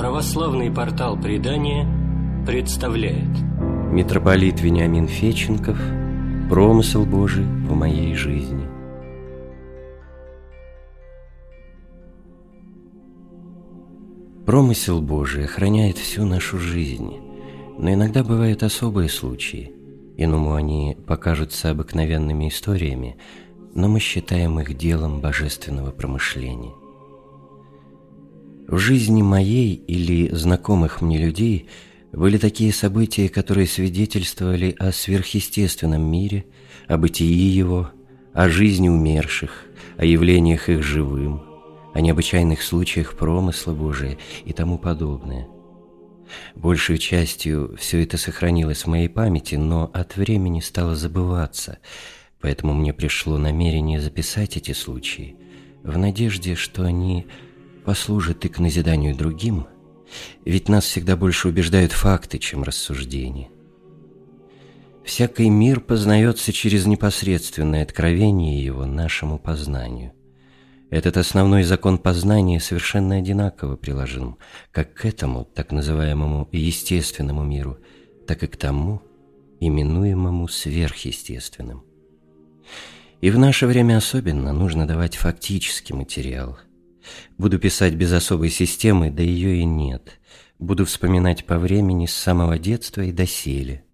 Православный портал предания представляет Митрополит Вениамин Феченков Промысел Божий в моей жизни Промысел Божий охраняет всю нашу жизнь, но иногда бывают особые случаи. Иному они покажутся обыкновенными историями, но мы считаем их делом божественного промышления. В жизни моей или знакомых мне людей были такие события, которые свидетельствовали о сверхъестественном мире, о бытии его, о жизни умерших, о явлениях их живым, о необычайных случаях промысла Божия и тому подобное. Большей частью все это сохранилось в моей памяти, но от времени стало забываться, поэтому мне пришло намерение записать эти случаи, в надежде, что они послужит и к назиданию другим, ведь нас всегда больше убеждают факты, чем рассуждения. Всякий мир познается через непосредственное откровение его нашему познанию. Этот основной закон познания совершенно одинаково приложим как к этому, так называемому естественному миру, так и к тому, именуемому сверхъестественным. И в наше время особенно нужно давать фактический материал – Буду писать без особой системы, да ее и нет. Буду вспоминать по времени с самого детства и доселе.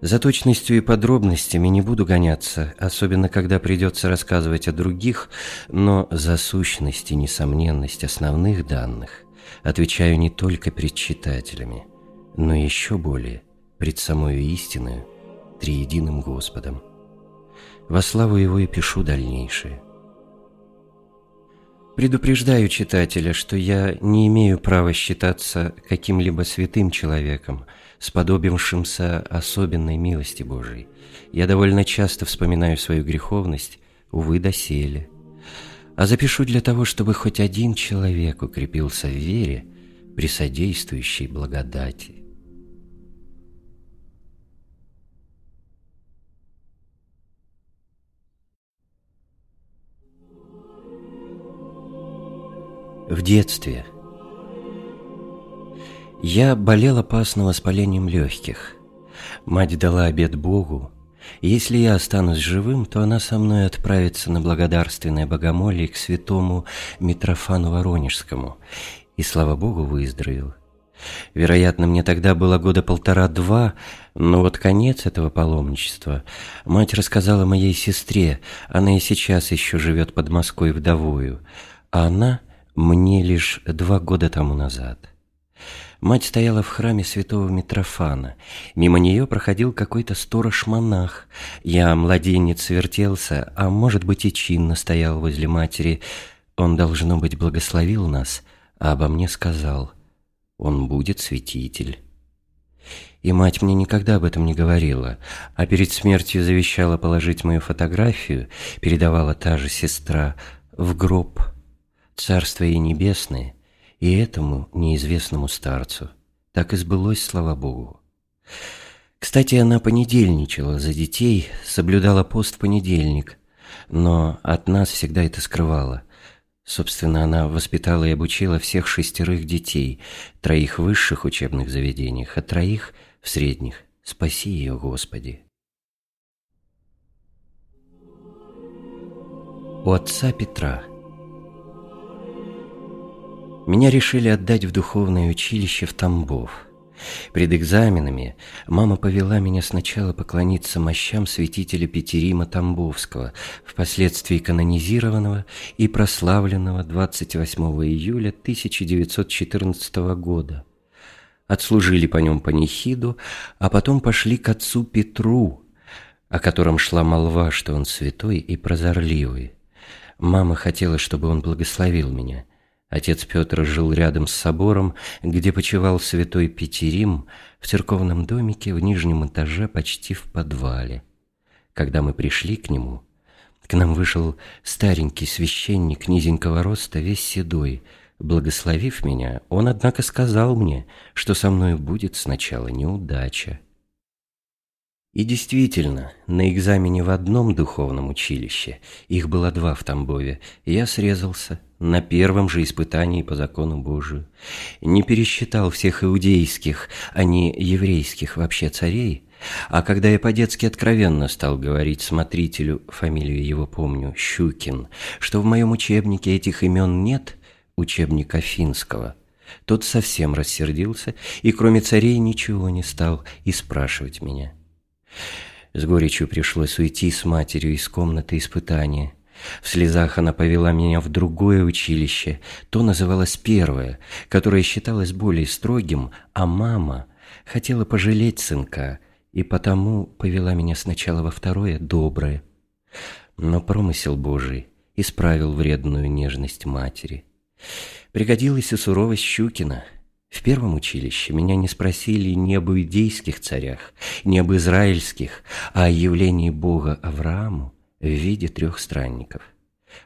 За точностью и подробностями не буду гоняться, особенно когда придется рассказывать о других, но за сущность и несомненность основных данных отвечаю не только пред читателями, но еще более пред самою истиною, триединым Господом. Во славу Его и пишу дальнейшее. Предупреждаю читателя, что я не имею права считаться каким-либо святым человеком, сподобившимся особенной милости Божией. Я довольно часто вспоминаю свою греховность, увы, доселе. А запишу для того, чтобы хоть один человек укрепился в вере при содействующей благодати. В детстве я болел опасным воспалением легких. Мать дала обед Богу. если я останусь живым, то она со мной отправится на благодарственное богомолие к святому Митрофану Воронежскому. И, слава Богу, выздоровел. Вероятно, мне тогда было года полтора-два, но вот конец этого паломничества мать рассказала моей сестре, она и сейчас еще живет под Москвой вдовою, а она мне лишь два года тому назад. Мать стояла в храме святого Митрофана. Мимо нее проходил какой-то сторож-монах. Я, младенец, вертелся, а может быть и чинно стоял возле матери. Он, должно быть, благословил нас, а обо мне сказал, «Он будет святитель». И мать мне никогда об этом не говорила, а перед смертью завещала положить мою фотографию, передавала та же сестра, в гроб – Царство и небесное, и этому неизвестному старцу. Так и сбылось, слава Богу. Кстати, она понедельничала за детей, соблюдала пост в понедельник, но от нас всегда это скрывала. Собственно, она воспитала и обучила всех шестерых детей, троих в высших учебных заведениях, а троих в средних. Спаси ее, Господи. У отца Петра – меня решили отдать в духовное училище в Тамбов. Пред экзаменами мама повела меня сначала поклониться мощам святителя Петерима Тамбовского, впоследствии канонизированного и прославленного 28 июля 1914 года. Отслужили по нем панихиду, а потом пошли к отцу Петру, о котором шла молва, что он святой и прозорливый. Мама хотела, чтобы он благословил меня – Отец Петр жил рядом с собором, где почивал святой Петерим, в церковном домике в нижнем этаже почти в подвале. Когда мы пришли к нему, к нам вышел старенький священник низенького роста, весь седой. Благословив меня, он, однако, сказал мне, что со мной будет сначала неудача. И действительно, на экзамене в одном духовном училище, их было два в Тамбове, я срезался на первом же испытании по закону Божию. Не пересчитал всех иудейских, а не еврейских вообще царей, а когда я по-детски откровенно стал говорить смотрителю, фамилию его помню, Щукин, что в моем учебнике этих имен нет, учебник Афинского, тот совсем рассердился и кроме царей ничего не стал и спрашивать меня. С горечью пришлось уйти с матерью из комнаты испытания. В слезах она повела меня в другое училище, то называлось первое, которое считалось более строгим, а мама хотела пожалеть сынка и потому повела меня сначала во второе, доброе. Но промысел Божий исправил вредную нежность матери. Пригодилась и суровость Щукина — в первом училище меня не спросили ни об иудейских царях, ни об израильских, а о явлении Бога Аврааму в виде трех странников.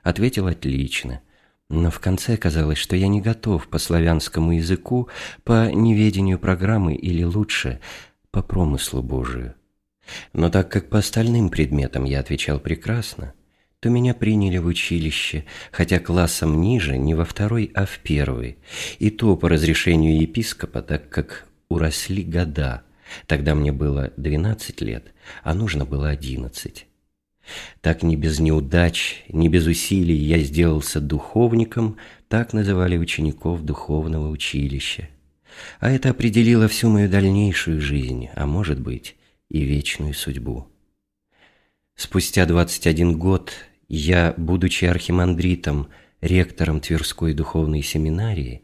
Ответил отлично, но в конце казалось, что я не готов по славянскому языку, по неведению программы или лучше, по промыслу Божию. Но так как по остальным предметам я отвечал прекрасно, то меня приняли в училище, хотя классом ниже, не во второй, а в первый, и то по разрешению епископа, так как уросли года. Тогда мне было 12 лет, а нужно было 11. Так не без неудач, не без усилий я сделался духовником, так называли учеников духовного училища. А это определило всю мою дальнейшую жизнь, а может быть и вечную судьбу. Спустя 21 год я, будучи архимандритом, ректором Тверской духовной семинарии,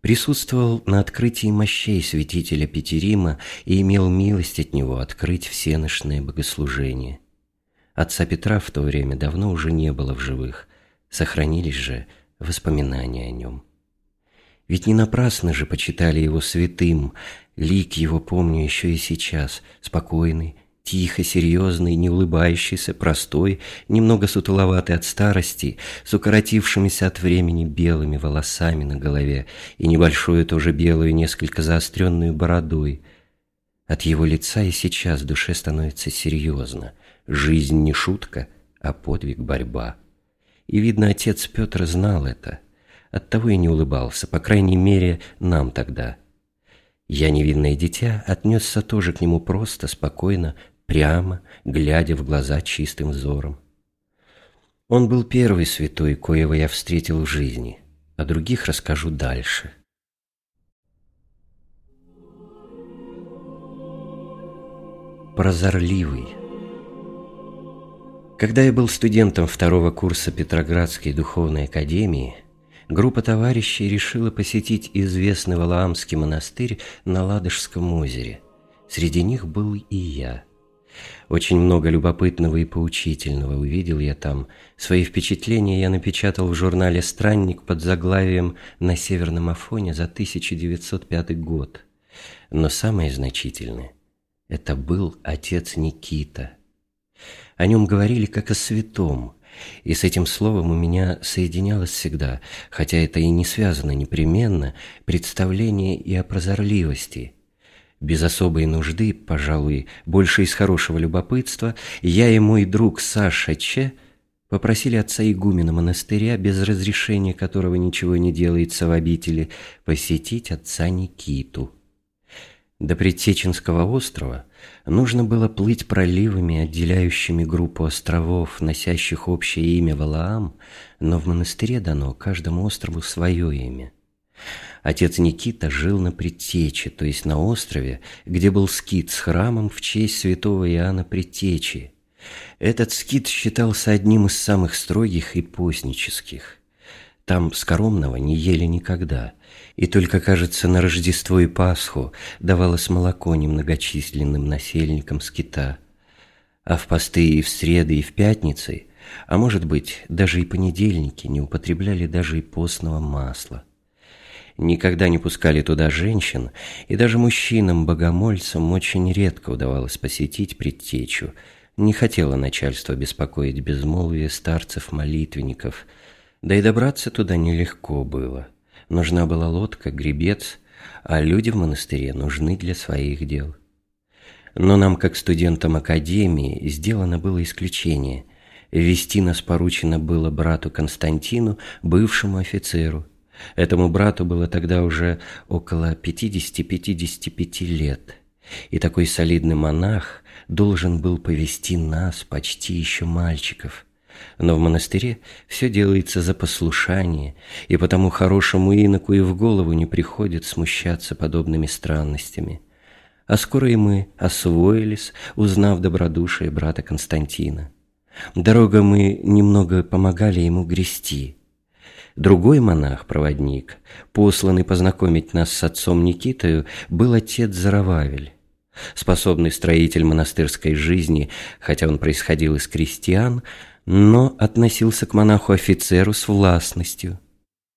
присутствовал на открытии мощей святителя Петерима и имел милость от него открыть всеношные богослужения. Отца Петра в то время давно уже не было в живых, сохранились же воспоминания о нем. Ведь не напрасно же почитали его святым, лик его помню еще и сейчас, спокойный, Тихо, серьезный, не улыбающийся, простой, немного сутуловатый от старости, с укоротившимися от времени белыми волосами на голове и небольшую тоже белую, несколько заостренную бородой. От его лица и сейчас в душе становится серьезно. Жизнь не шутка, а подвиг борьба. И, видно, отец Петр знал это. Оттого и не улыбался, по крайней мере, нам тогда. Я, невинное дитя, отнесся тоже к нему просто, спокойно, прямо, глядя в глаза чистым взором. Он был первый святой, коего я встретил в жизни, о других расскажу дальше. Прозорливый. Когда я был студентом второго курса Петроградской духовной академии, группа товарищей решила посетить известный Валаамский монастырь на Ладожском озере. Среди них был и я – очень много любопытного и поучительного увидел я там. Свои впечатления я напечатал в журнале «Странник» под заглавием «На Северном Афоне» за 1905 год. Но самое значительное – это был отец Никита. О нем говорили как о святом, и с этим словом у меня соединялось всегда, хотя это и не связано непременно, представление и о прозорливости – без особой нужды, пожалуй, больше из хорошего любопытства, я и мой друг Саша Че попросили отца игумена монастыря, без разрешения которого ничего не делается в обители, посетить отца Никиту. До Предсеченского острова нужно было плыть проливами, отделяющими группу островов, носящих общее имя Валаам, но в монастыре дано каждому острову свое имя. Отец Никита жил на Предтече, то есть на острове, где был скит с храмом в честь святого Иоанна Предтечи. Этот скит считался одним из самых строгих и постнических. Там скоромного не ели никогда, и только, кажется, на Рождество и Пасху давалось молоко немногочисленным насельникам скита. А в посты и в среды, и в пятницы, а может быть, даже и понедельники не употребляли даже и постного масла никогда не пускали туда женщин, и даже мужчинам-богомольцам очень редко удавалось посетить предтечу. Не хотело начальство беспокоить безмолвие старцев-молитвенников, да и добраться туда нелегко было. Нужна была лодка, гребец, а люди в монастыре нужны для своих дел. Но нам, как студентам Академии, сделано было исключение. Вести нас поручено было брату Константину, бывшему офицеру. Этому брату было тогда уже около 50-55 лет. И такой солидный монах должен был повести нас, почти еще мальчиков. Но в монастыре все делается за послушание, и потому хорошему иноку и в голову не приходит смущаться подобными странностями. А скоро и мы освоились, узнав добродушие брата Константина. Дорога мы немного помогали ему грести. Другой монах-проводник, посланный познакомить нас с отцом Никитою, был отец Зарававель. Способный строитель монастырской жизни, хотя он происходил из крестьян, но относился к монаху-офицеру с властностью.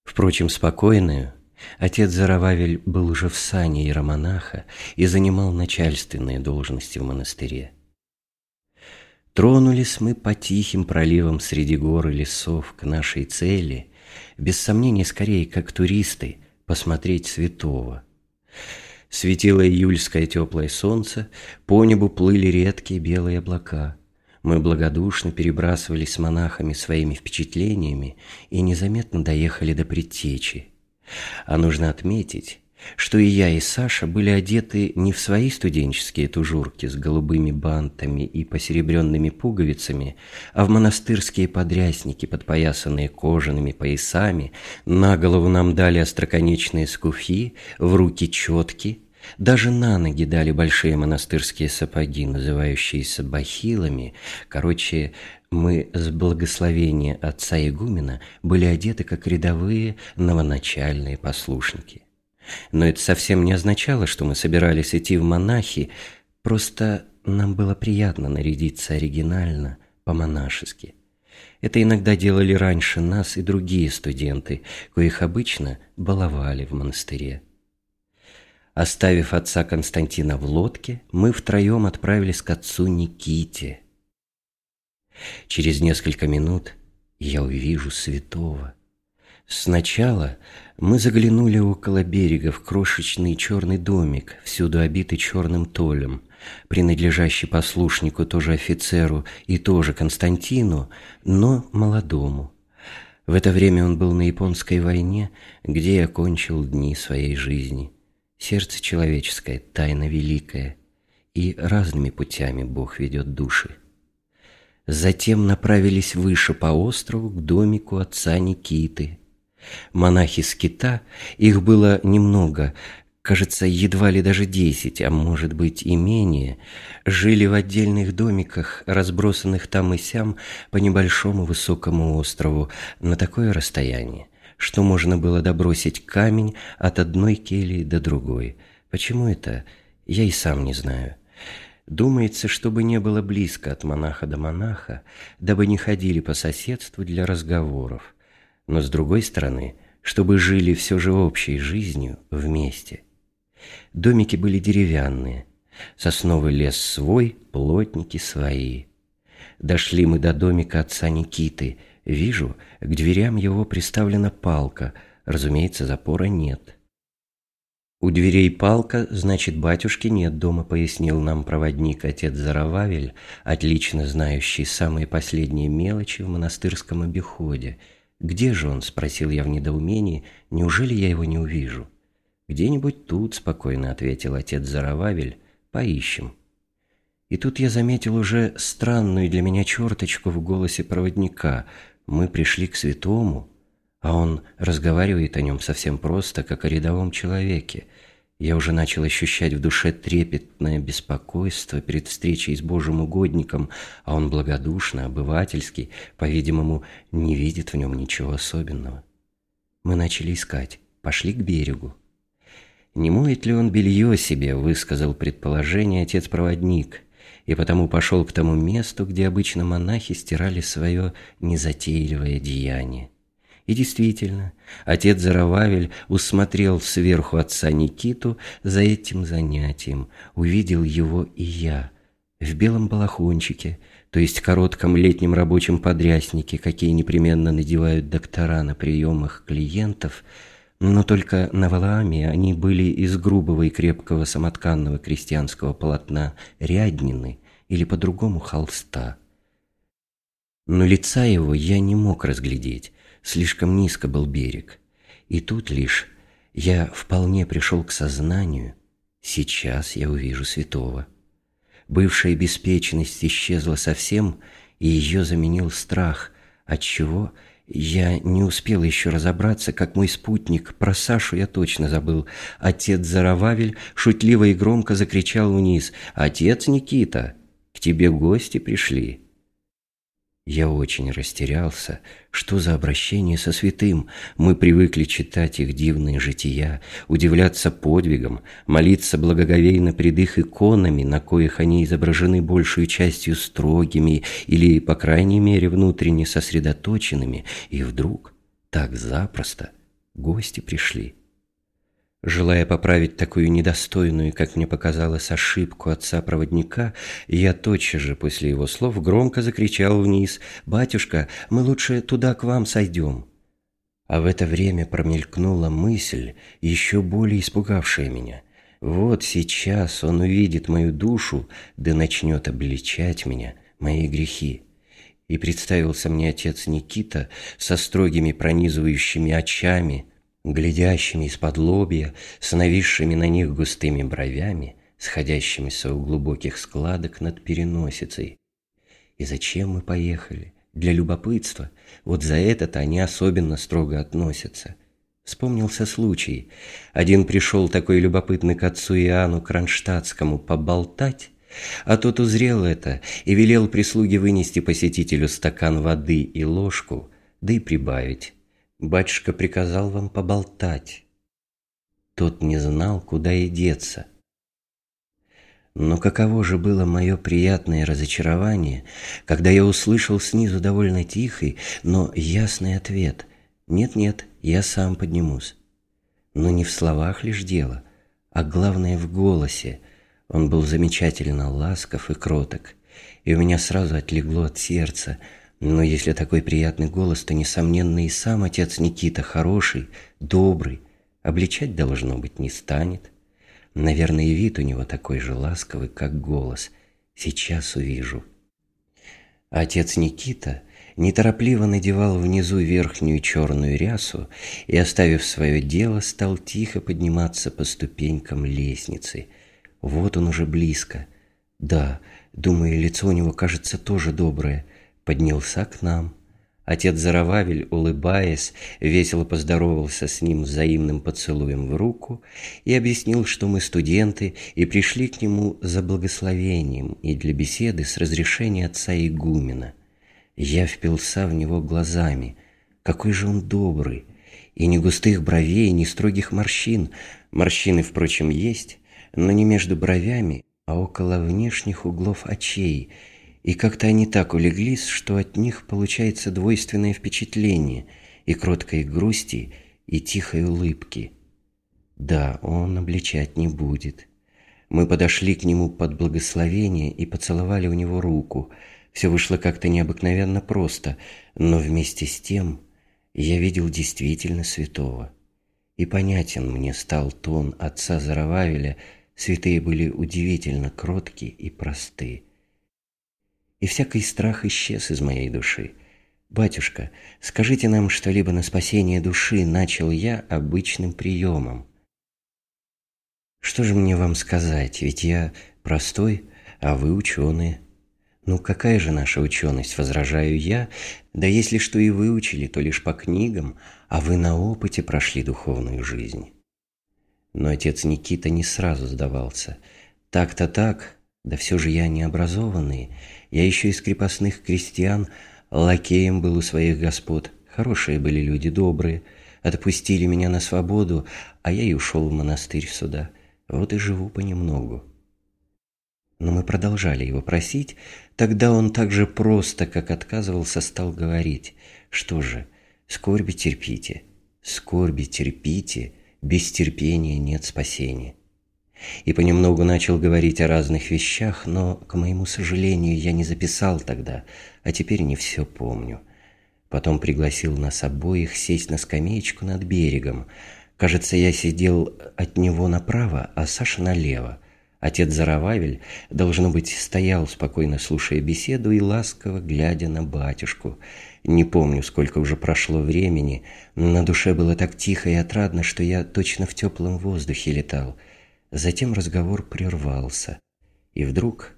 Впрочем, спокойную, отец Зарававель был уже в сане иеромонаха и занимал начальственные должности в монастыре. Тронулись мы по тихим проливам среди гор и лесов к нашей цели, без сомнения, скорее, как туристы, посмотреть святого. Светило июльское теплое солнце, по небу плыли редкие белые облака. Мы благодушно перебрасывались с монахами своими впечатлениями и незаметно доехали до предтечи. А нужно отметить, что и я, и Саша были одеты не в свои студенческие тужурки с голубыми бантами и посеребренными пуговицами, а в монастырские подрясники, подпоясанные кожаными поясами, на голову нам дали остроконечные скуфи, в руки четки, даже на ноги дали большие монастырские сапоги, называющиеся бахилами. Короче, мы с благословения отца игумена были одеты как рядовые новоначальные послушники. Но это совсем не означало, что мы собирались идти в монахи, просто нам было приятно нарядиться оригинально, по-монашески. Это иногда делали раньше нас и другие студенты, коих обычно баловали в монастыре. Оставив отца Константина в лодке, мы втроем отправились к отцу Никите. Через несколько минут я увижу святого. Сначала мы заглянули около берега в крошечный черный домик, всюду обитый черным толем, принадлежащий послушнику тоже офицеру и тоже Константину, но молодому. В это время он был на японской войне, где я кончил дни своей жизни. Сердце человеческое, тайна великая, и разными путями Бог ведет души. Затем направились выше по острову к домику отца Никиты, Монахи скита, их было немного, кажется, едва ли даже десять, а может быть и менее, жили в отдельных домиках, разбросанных там и сям по небольшому высокому острову на такое расстояние, что можно было добросить камень от одной кельи до другой. Почему это, я и сам не знаю. Думается, чтобы не было близко от монаха до монаха, дабы не ходили по соседству для разговоров но с другой стороны, чтобы жили все же общей жизнью вместе. Домики были деревянные, сосновый лес свой, плотники свои. Дошли мы до домика отца Никиты. Вижу, к дверям его приставлена палка, разумеется, запора нет. «У дверей палка, значит, батюшки нет дома», — пояснил нам проводник отец Зарававель, отлично знающий самые последние мелочи в монастырском обиходе — «Где же он?» – спросил я в недоумении. «Неужели я его не увижу?» «Где-нибудь тут», – спокойно ответил отец Зарававель. «Поищем». И тут я заметил уже странную для меня черточку в голосе проводника. Мы пришли к святому, а он разговаривает о нем совсем просто, как о рядовом человеке – я уже начал ощущать в душе трепетное беспокойство перед встречей с Божьим угодником, а он благодушно, обывательский, по-видимому, не видит в нем ничего особенного. Мы начали искать, пошли к берегу. «Не моет ли он белье себе?» – высказал предположение отец-проводник, и потому пошел к тому месту, где обычно монахи стирали свое незатейливое деяние. И действительно, отец Зарававель усмотрел сверху отца Никиту за этим занятием, увидел его и я, в белом балахончике, то есть коротком летнем рабочем подряснике, какие непременно надевают доктора на приемах клиентов, но только на Валааме они были из грубого и крепкого самотканного крестьянского полотна ряднины или по-другому холста. Но лица его я не мог разглядеть, слишком низко был берег. И тут лишь я вполне пришел к сознанию, сейчас я увижу святого. Бывшая беспечность исчезла совсем, и ее заменил страх, отчего я не успел еще разобраться, как мой спутник, про Сашу я точно забыл. Отец Зарававель шутливо и громко закричал вниз. «Отец Никита, к тебе гости пришли!» Я очень растерялся. Что за обращение со святым? Мы привыкли читать их дивные жития, удивляться подвигам, молиться благоговейно пред их иконами, на коих они изображены большую частью строгими или, по крайней мере, внутренне сосредоточенными, и вдруг, так запросто, гости пришли. Желая поправить такую недостойную, как мне показалось, ошибку отца-проводника, я тотчас же после его слов громко закричал вниз «Батюшка, мы лучше туда к вам сойдем». А в это время промелькнула мысль, еще более испугавшая меня. Вот сейчас он увидит мою душу, да начнет обличать меня, мои грехи. И представился мне отец Никита со строгими пронизывающими очами – глядящими из-под лобья, с нависшими на них густыми бровями, сходящимися у глубоких складок над переносицей. И зачем мы поехали? Для любопытства. Вот за это-то они особенно строго относятся. Вспомнился случай. Один пришел такой любопытный к отцу Иоанну Кронштадтскому поболтать, а тот узрел это и велел прислуге вынести посетителю стакан воды и ложку, да и прибавить. Батюшка приказал вам поболтать. Тот не знал, куда и деться. Но каково же было мое приятное разочарование, когда я услышал снизу довольно тихий, но ясный ответ «Нет-нет, я сам поднимусь». Но не в словах лишь дело, а главное в голосе. Он был замечательно ласков и кроток, и у меня сразу отлегло от сердца – но если такой приятный голос, то, несомненно, и сам отец Никита хороший, добрый, обличать, должно быть, не станет. Наверное, вид у него такой же ласковый, как голос. Сейчас увижу. Отец Никита неторопливо надевал внизу верхнюю черную рясу и, оставив свое дело, стал тихо подниматься по ступенькам лестницы. Вот он уже близко. Да, думаю, лицо у него кажется тоже доброе – поднялся к нам. Отец Зарававель, улыбаясь, весело поздоровался с ним взаимным поцелуем в руку и объяснил, что мы студенты и пришли к нему за благословением и для беседы с разрешения отца игумена. Я впился в него глазами. Какой же он добрый! И ни густых бровей, ни строгих морщин. Морщины, впрочем, есть, но не между бровями, а около внешних углов очей – и как-то они так улеглись, что от них получается двойственное впечатление и кроткой грусти, и тихой улыбки. Да, он обличать не будет. Мы подошли к нему под благословение и поцеловали у него руку. Все вышло как-то необыкновенно просто, но вместе с тем я видел действительно святого. И понятен мне стал тон отца Зарававеля, святые были удивительно кроткие и простые и всякий страх исчез из моей души. «Батюшка, скажите нам что-либо на спасение души», — начал я обычным приемом. «Что же мне вам сказать, ведь я простой, а вы ученые». «Ну какая же наша ученость?» – возражаю я. «Да если что и выучили, то лишь по книгам, а вы на опыте прошли духовную жизнь». Но отец Никита не сразу сдавался. «Так-то так, да все же я необразованный, я еще из крепостных крестьян, лакеем был у своих господ. Хорошие были люди, добрые. Отпустили меня на свободу, а я и ушел в монастырь сюда. Вот и живу понемногу. Но мы продолжали его просить. Тогда он так же просто, как отказывался, стал говорить. Что же, скорби терпите, скорби терпите, без терпения нет спасения и понемногу начал говорить о разных вещах, но, к моему сожалению, я не записал тогда, а теперь не все помню. Потом пригласил нас обоих сесть на скамеечку над берегом. Кажется, я сидел от него направо, а Саша налево. Отец Зарававель, должно быть, стоял спокойно, слушая беседу и ласково глядя на батюшку. Не помню, сколько уже прошло времени, но на душе было так тихо и отрадно, что я точно в теплом воздухе летал. Затем разговор прервался. И вдруг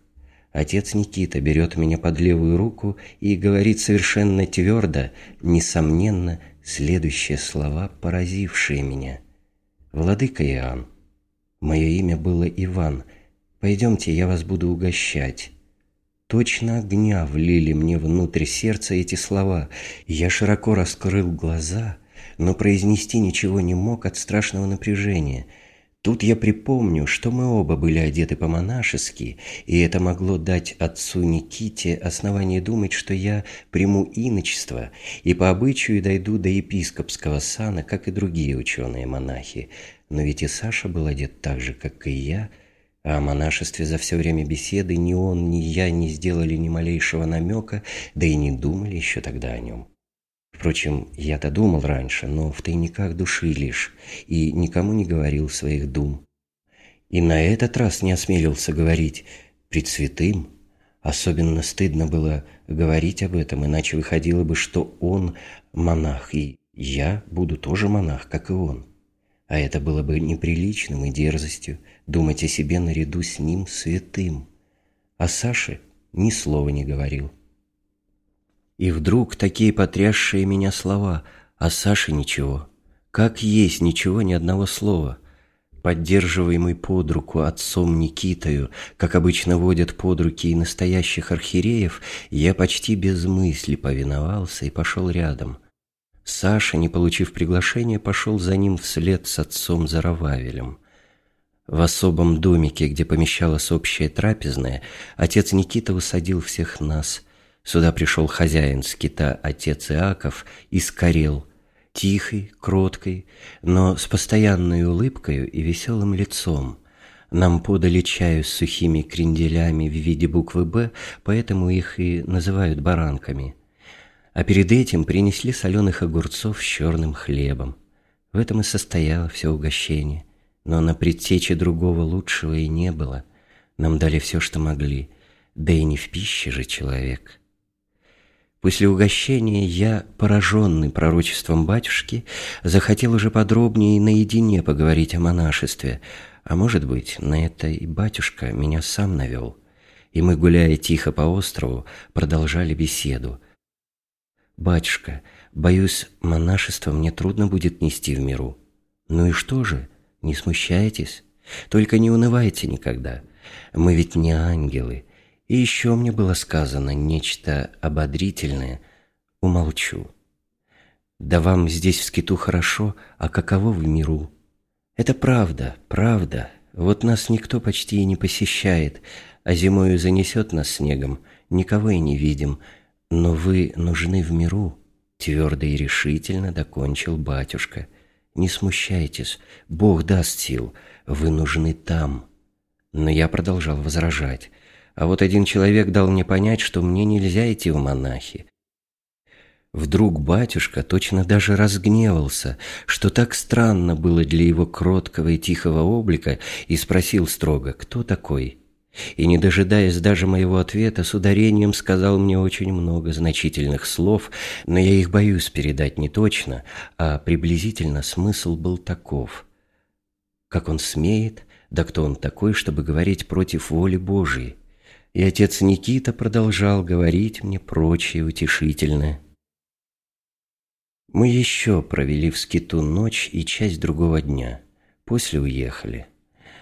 отец Никита берет меня под левую руку и говорит совершенно твердо, несомненно, следующие слова, поразившие меня. «Владыка Иоанн, мое имя было Иван, пойдемте, я вас буду угощать». Точно огня влили мне внутрь сердца эти слова. Я широко раскрыл глаза, но произнести ничего не мог от страшного напряжения – Тут я припомню, что мы оба были одеты по-монашески, и это могло дать отцу Никите основание думать, что я приму иночество и по обычаю дойду до епископского сана, как и другие ученые-монахи. Но ведь и Саша был одет так же, как и я, а о монашестве за все время беседы ни он, ни я не сделали ни малейшего намека, да и не думали еще тогда о нем. Впрочем, я-то думал раньше, но в тайниках души лишь, и никому не говорил своих дум. И на этот раз не осмелился говорить пред святым. Особенно стыдно было говорить об этом, иначе выходило бы, что он монах, и я буду тоже монах, как и он. А это было бы неприличным и дерзостью думать о себе наряду с ним святым. А Саше ни слова не говорил. И вдруг такие потрясшие меня слова, а Саше ничего. Как есть ничего, ни одного слова. Поддерживаемый под руку отцом Никитою, как обычно водят под руки и настоящих архиереев, я почти без мысли повиновался и пошел рядом. Саша, не получив приглашения, пошел за ним вслед с отцом Зарававелем. В особом домике, где помещалась общая трапезная, отец Никита усадил всех нас – Сюда пришел хозяин скита, отец Иаков, из Карел, тихий, кроткий, но с постоянной улыбкой и веселым лицом. Нам подали чаю с сухими кренделями в виде буквы «Б», поэтому их и называют баранками. А перед этим принесли соленых огурцов с черным хлебом. В этом и состояло все угощение. Но на предтече другого лучшего и не было. Нам дали все, что могли. Да и не в пище же человек. После угощения я, пораженный пророчеством батюшки, захотел уже подробнее и наедине поговорить о монашестве, а может быть, на это и батюшка меня сам навел. И мы, гуляя тихо по острову, продолжали беседу. «Батюшка, боюсь, монашество мне трудно будет нести в миру. Ну и что же, не смущайтесь, только не унывайте никогда. Мы ведь не ангелы, и еще мне было сказано нечто ободрительное. Умолчу. Да вам здесь в скиту хорошо, а каково в миру? Это правда, правда. Вот нас никто почти и не посещает, а зимою занесет нас снегом, никого и не видим. Но вы нужны в миру, твердо и решительно докончил батюшка. Не смущайтесь, Бог даст сил, вы нужны там. Но я продолжал возражать. А вот один человек дал мне понять, что мне нельзя идти в монахи. Вдруг батюшка точно даже разгневался, что так странно было для его кроткого и тихого облика, и спросил строго, кто такой. И, не дожидаясь даже моего ответа, с ударением сказал мне очень много значительных слов, но я их боюсь передать не точно, а приблизительно смысл был таков. Как он смеет, да кто он такой, чтобы говорить против воли Божией? И отец Никита продолжал говорить мне прочее утешительное. Мы еще провели в скиту ночь и часть другого дня. После уехали.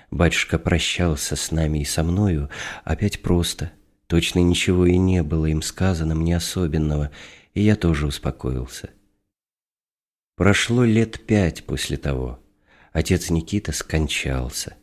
Батюшка прощался с нами и со мною, опять просто. Точно ничего и не было им сказано мне особенного, и я тоже успокоился. Прошло лет пять после того. Отец Никита скончался.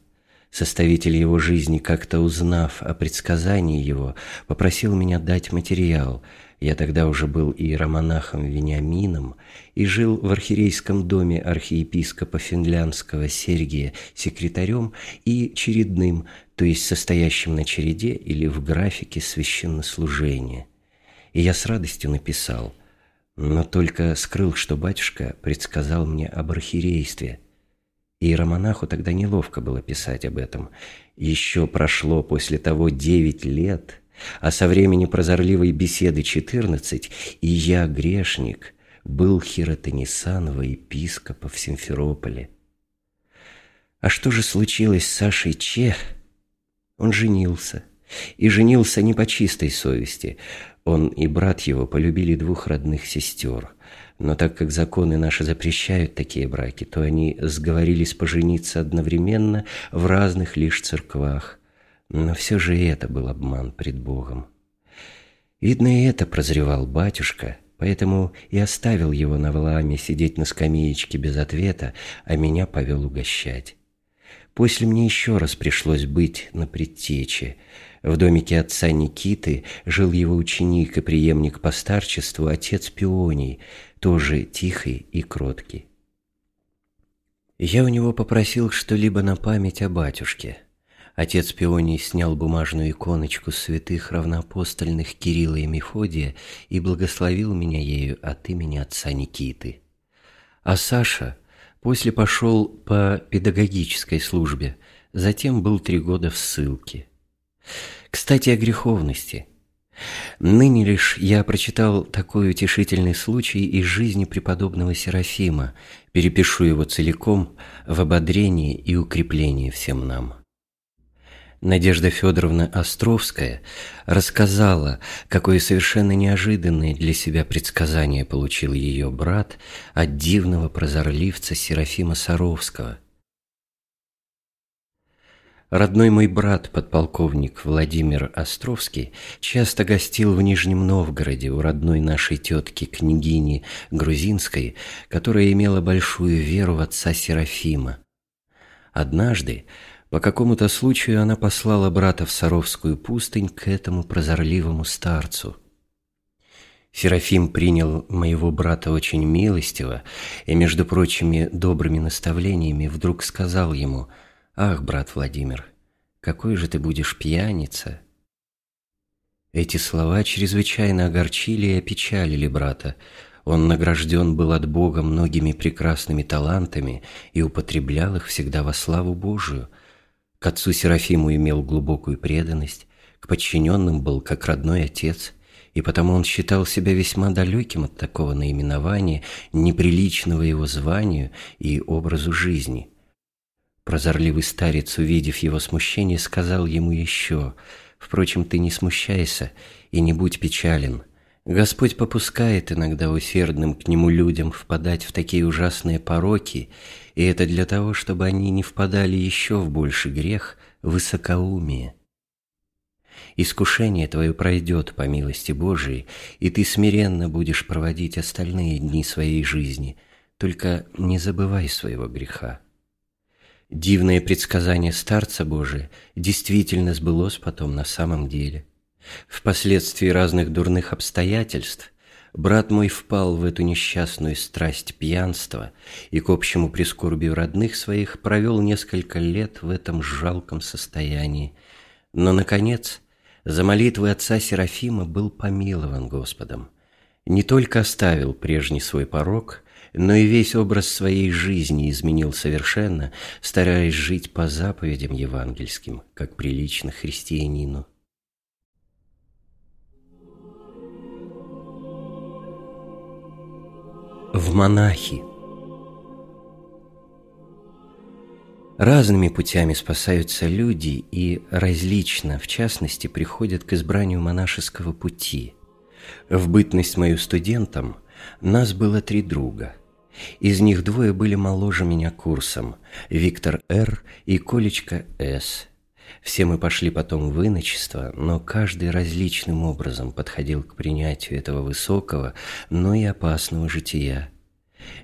Составитель его жизни, как-то узнав о предсказании его, попросил меня дать материал. Я тогда уже был иеромонахом Вениамином и жил в архиерейском доме архиепископа финляндского Сергия секретарем и чередным, то есть состоящим на череде или в графике священнослужения. И я с радостью написал, но только скрыл, что батюшка предсказал мне об архиерействе – Иеромонаху тогда неловко было писать об этом. Еще прошло после того девять лет, а со времени прозорливой беседы четырнадцать, и я, грешник, был хиротенисанова епископа в Симферополе. А что же случилось с Сашей Че? Он женился. И женился не по чистой совести. Он и брат его полюбили двух родных сестер. Но так как законы наши запрещают такие браки, то они сговорились пожениться одновременно в разных лишь церквах. Но все же это был обман пред Богом. Видно, и это прозревал батюшка, поэтому и оставил его на Валааме сидеть на скамеечке без ответа, а меня повел угощать. После мне еще раз пришлось быть на предтече. В домике отца Никиты жил его ученик и преемник по старчеству, отец Пионий, тоже тихий и кроткий. Я у него попросил что-либо на память о батюшке. Отец Пионий снял бумажную иконочку святых равноапостольных Кирилла и Мефодия и благословил меня ею от имени отца Никиты. А Саша После пошел по педагогической службе, затем был три года в ссылке. Кстати, о греховности. Ныне лишь я прочитал такой утешительный случай из жизни преподобного Серафима, перепишу его целиком в ободрение и укрепление всем нам. Надежда Федоровна Островская рассказала, какое совершенно неожиданное для себя предсказание получил ее брат от дивного прозорливца Серафима Саровского. Родной мой брат, подполковник Владимир Островский, часто гостил в Нижнем Новгороде у родной нашей тетки, княгини Грузинской, которая имела большую веру в отца Серафима. Однажды по какому-то случаю она послала брата в Саровскую пустынь к этому прозорливому старцу. Серафим принял моего брата очень милостиво и, между прочими добрыми наставлениями, вдруг сказал ему «Ах, брат Владимир, какой же ты будешь пьяница!» Эти слова чрезвычайно огорчили и опечалили брата. Он награжден был от Бога многими прекрасными талантами и употреблял их всегда во славу Божию – к отцу Серафиму имел глубокую преданность, к подчиненным был как родной отец, и потому он считал себя весьма далеким от такого наименования, неприличного его званию и образу жизни. Прозорливый старец, увидев его смущение, сказал ему еще, «Впрочем, ты не смущайся и не будь печален. Господь попускает иногда усердным к Нему людям впадать в такие ужасные пороки, и это для того, чтобы они не впадали еще в больший грех, высокоумие. Искушение твое пройдет по милости Божией, и ты смиренно будешь проводить остальные дни своей жизни, только не забывай своего греха. Дивное предсказание Старца Божия действительно сбылось потом на самом деле – Впоследствии разных дурных обстоятельств брат мой впал в эту несчастную страсть пьянства и к общему прискорбию родных своих провел несколько лет в этом жалком состоянии. Но, наконец, за молитвы отца Серафима был помилован Господом. Не только оставил прежний свой порог, но и весь образ своей жизни изменил совершенно, стараясь жить по заповедям евангельским, как прилично христианину. в монахи. Разными путями спасаются люди и различно, в частности, приходят к избранию монашеского пути. В бытность мою студентом нас было три друга. Из них двое были моложе меня курсом – Виктор Р. и Колечка С. Все мы пошли потом в иночество, но каждый различным образом подходил к принятию этого высокого, но и опасного жития.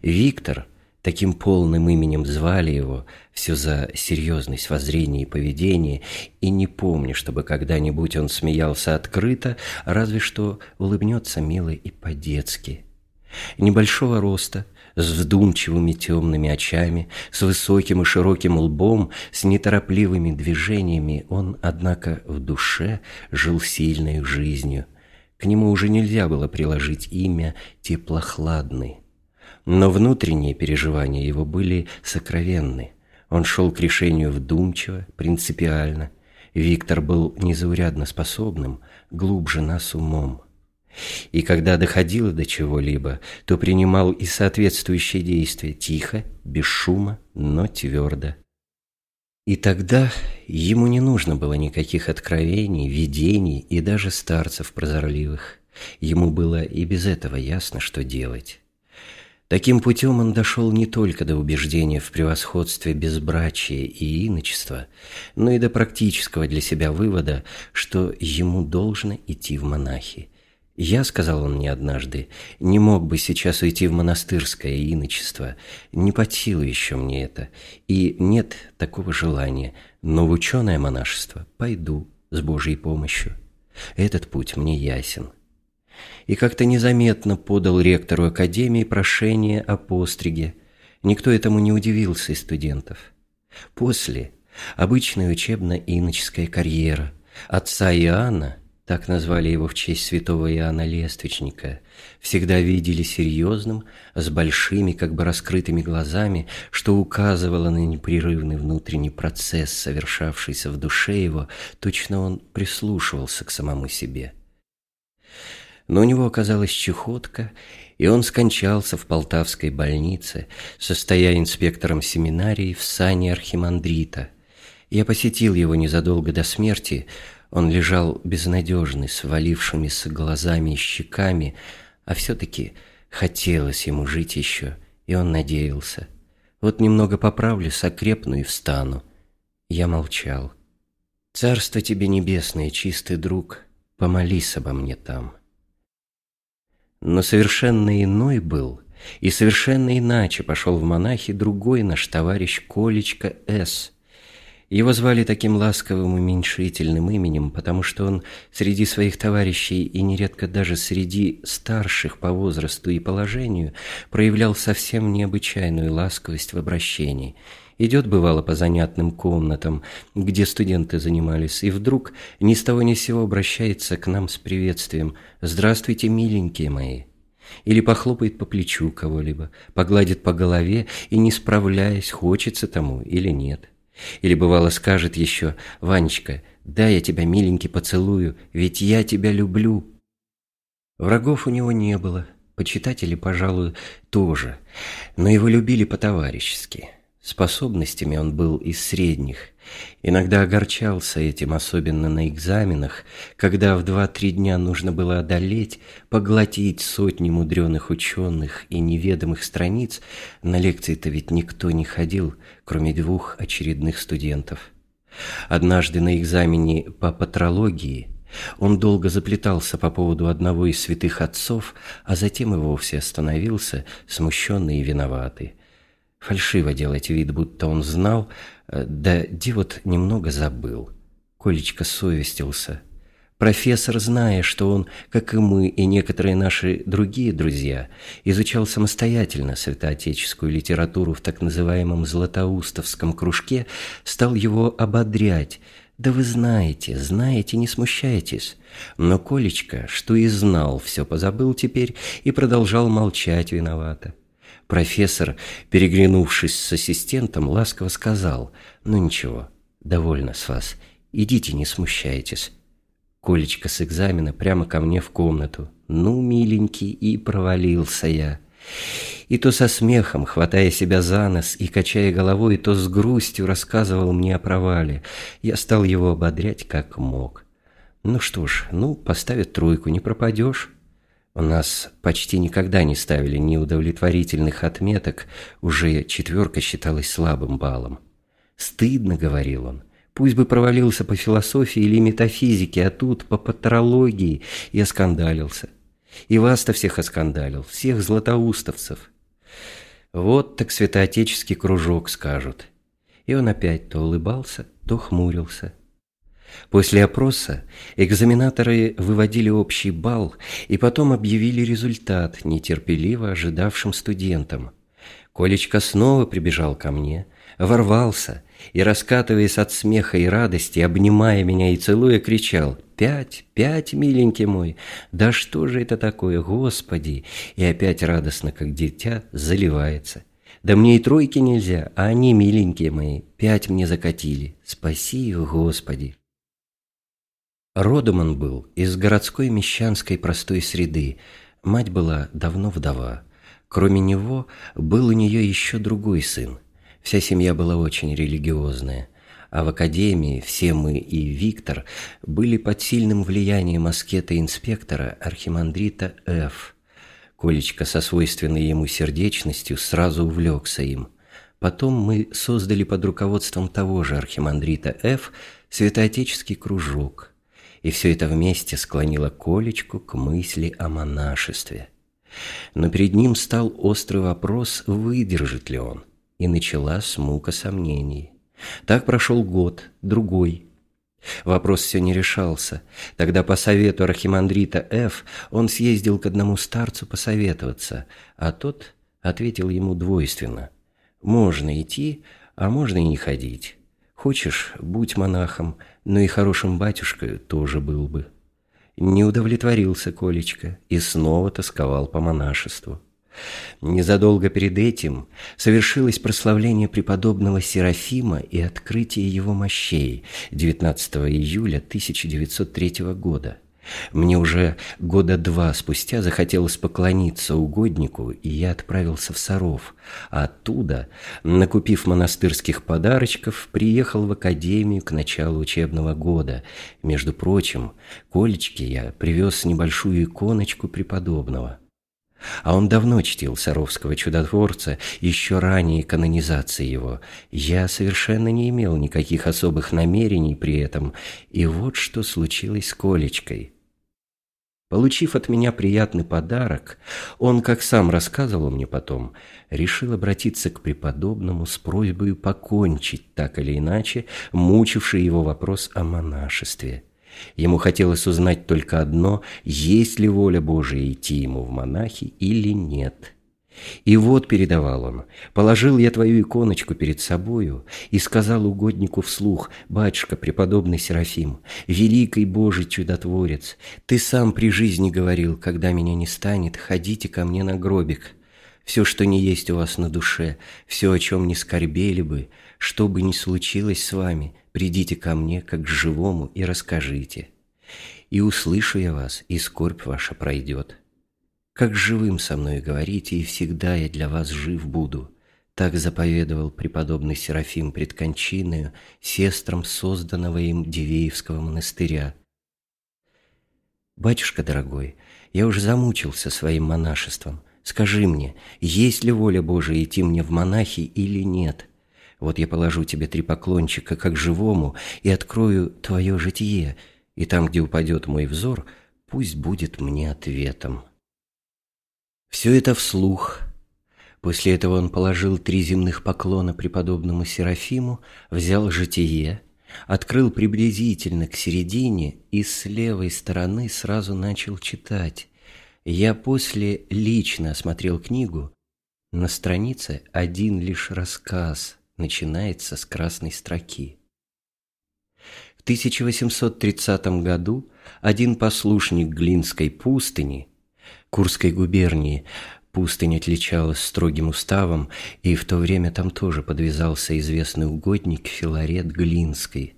Виктор, таким полным именем звали его, все за серьезность воззрения и поведения, и не помню, чтобы когда-нибудь он смеялся открыто, разве что улыбнется мило и по-детски. Небольшого роста – с вдумчивыми темными очами, с высоким и широким лбом, с неторопливыми движениями, он, однако, в душе жил сильной жизнью. К нему уже нельзя было приложить имя «теплохладный». Но внутренние переживания его были сокровенны. Он шел к решению вдумчиво, принципиально. Виктор был незаурядно способным, глубже нас умом. И когда доходило до чего-либо, то принимал и соответствующие действия тихо, без шума, но твердо. И тогда ему не нужно было никаких откровений, видений и даже старцев прозорливых. Ему было и без этого ясно, что делать. Таким путем он дошел не только до убеждения в превосходстве безбрачия и иночества, но и до практического для себя вывода, что ему должно идти в монахи. Я, сказал он мне однажды, не мог бы сейчас уйти в монастырское иночество, не под силу еще мне это, и нет такого желания, но в ученое монашество пойду с Божьей помощью. Этот путь мне ясен и как-то незаметно подал ректору академии прошение о постриге. Никто этому не удивился из студентов. После – обычная учебно-иноческая карьера. Отца Иоанна, так назвали его в честь святого Иоанна Лествичника, всегда видели серьезным, с большими, как бы раскрытыми глазами, что указывало на непрерывный внутренний процесс, совершавшийся в душе его, точно он прислушивался к самому себе – но у него оказалась чехотка, и он скончался в Полтавской больнице, состоя инспектором семинарии в сане архимандрита. Я посетил его незадолго до смерти, он лежал безнадежный, с валившимися глазами и щеками, а все-таки хотелось ему жить еще, и он надеялся. Вот немного поправлюсь, окрепну и встану. Я молчал. «Царство тебе небесное, чистый друг, помолись обо мне там». Но совершенно иной был, и совершенно иначе пошел в монахи другой наш товарищ Колечка С. Его звали таким ласковым уменьшительным именем, потому что он среди своих товарищей и нередко даже среди старших по возрасту и положению проявлял совсем необычайную ласковость в обращении – Идет, бывало, по занятным комнатам, где студенты занимались, и вдруг ни с того ни с сего обращается к нам с приветствием «Здравствуйте, миленькие мои!» Или похлопает по плечу кого-либо, погладит по голове и, не справляясь, хочется тому или нет. Или, бывало, скажет еще «Ванечка, дай я тебя, миленький, поцелую, ведь я тебя люблю». Врагов у него не было, почитатели, пожалуй, тоже, но его любили по-товарищески – Способностями он был из средних. Иногда огорчался этим, особенно на экзаменах, когда в два-три дня нужно было одолеть, поглотить сотни мудреных ученых и неведомых страниц, на лекции-то ведь никто не ходил, кроме двух очередных студентов. Однажды на экзамене по патрологии он долго заплетался по поводу одного из святых отцов, а затем и вовсе остановился, смущенный и виноватый. Фальшиво делать вид, будто он знал, э, да Дивот немного забыл. Колечка совестился. Профессор, зная, что он, как и мы и некоторые наши другие друзья, изучал самостоятельно святоотеческую литературу в так называемом Златоустовском кружке, стал его ободрять. «Да вы знаете, знаете, не смущайтесь». Но Колечка, что и знал, все позабыл теперь и продолжал молчать виновато. Профессор, переглянувшись с ассистентом, ласково сказал, «Ну ничего, довольно с вас, идите, не смущайтесь». Колечко с экзамена прямо ко мне в комнату. Ну, миленький, и провалился я. И то со смехом, хватая себя за нос и качая головой, то с грустью рассказывал мне о провале. Я стал его ободрять как мог. Ну что ж, ну, поставят тройку, не пропадешь. У нас почти никогда не ставили неудовлетворительных отметок, уже четверка считалась слабым баллом. «Стыдно», — говорил он, — «пусть бы провалился по философии или метафизике, а тут по патрологии и оскандалился. И вас-то всех оскандалил, всех златоустовцев». Вот так святоотеческий кружок скажут. И он опять то улыбался, то хмурился – После опроса экзаменаторы выводили общий балл и потом объявили результат нетерпеливо ожидавшим студентам. Колечка снова прибежал ко мне, ворвался и, раскатываясь от смеха и радости, обнимая меня и целуя, кричал «Пять, пять, миленький мой! Да что же это такое, Господи!» И опять радостно, как дитя, заливается. Да мне и тройки нельзя, а они, миленькие мои, пять мне закатили. Спаси их, Господи!» Родом он был из городской мещанской простой среды. Мать была давно вдова. Кроме него, был у нее еще другой сын. Вся семья была очень религиозная. А в академии все мы и Виктор были под сильным влиянием аскета-инспектора архимандрита Ф. Колечка со свойственной ему сердечностью сразу увлекся им. Потом мы создали под руководством того же архимандрита Ф. святоотеческий кружок – и все это вместе склонило Колечку к мысли о монашестве. Но перед ним стал острый вопрос, выдержит ли он, и началась мука сомнений. Так прошел год, другой. Вопрос все не решался. Тогда по совету архимандрита Ф. он съездил к одному старцу посоветоваться, а тот ответил ему двойственно. «Можно идти, а можно и не ходить. Хочешь, будь монахом, но и хорошим батюшкой тоже был бы. Не удовлетворился Колечка и снова тосковал по монашеству. Незадолго перед этим совершилось прославление преподобного Серафима и открытие его мощей 19 июля 1903 года – мне уже года два спустя захотелось поклониться угоднику, и я отправился в Саров. Оттуда, накупив монастырских подарочков, приехал в академию к началу учебного года. Между прочим, Колечке я привез небольшую иконочку преподобного. А он давно чтил Саровского чудотворца, еще ранее канонизации его. Я совершенно не имел никаких особых намерений при этом, и вот что случилось с Колечкой. Получив от меня приятный подарок, он, как сам рассказывал мне потом, решил обратиться к преподобному с просьбой покончить, так или иначе, мучивший его вопрос о монашестве. Ему хотелось узнать только одно, есть ли воля Божия идти ему в монахи или нет – и вот, передавал он, положил я твою иконочку перед собою и сказал угоднику вслух, «Батюшка, преподобный Серафим, великий Божий чудотворец, ты сам при жизни говорил, когда меня не станет, ходите ко мне на гробик. Все, что не есть у вас на душе, все, о чем не скорбели бы, что бы ни случилось с вами, придите ко мне, как к живому, и расскажите. И услышу я вас, и скорбь ваша пройдет». Как живым со мной говорите, и всегда я для вас жив буду. Так заповедовал преподобный Серафим пред кончиною, сестрам созданного им Дивеевского монастыря. Батюшка дорогой, я уже замучился своим монашеством. Скажи мне, есть ли воля Божия идти мне в монахи или нет? Вот я положу тебе три поклончика как живому и открою твое житие, и там, где упадет мой взор, пусть будет мне ответом». Все это вслух. После этого он положил три земных поклона преподобному Серафиму, взял житие, открыл приблизительно к середине и с левой стороны сразу начал читать. Я после лично осмотрел книгу. На странице один лишь рассказ начинается с красной строки. В 1830 году один послушник Глинской пустыни Курской губернии. Пустынь отличалась строгим уставом, и в то время там тоже подвязался известный угодник Филарет Глинский.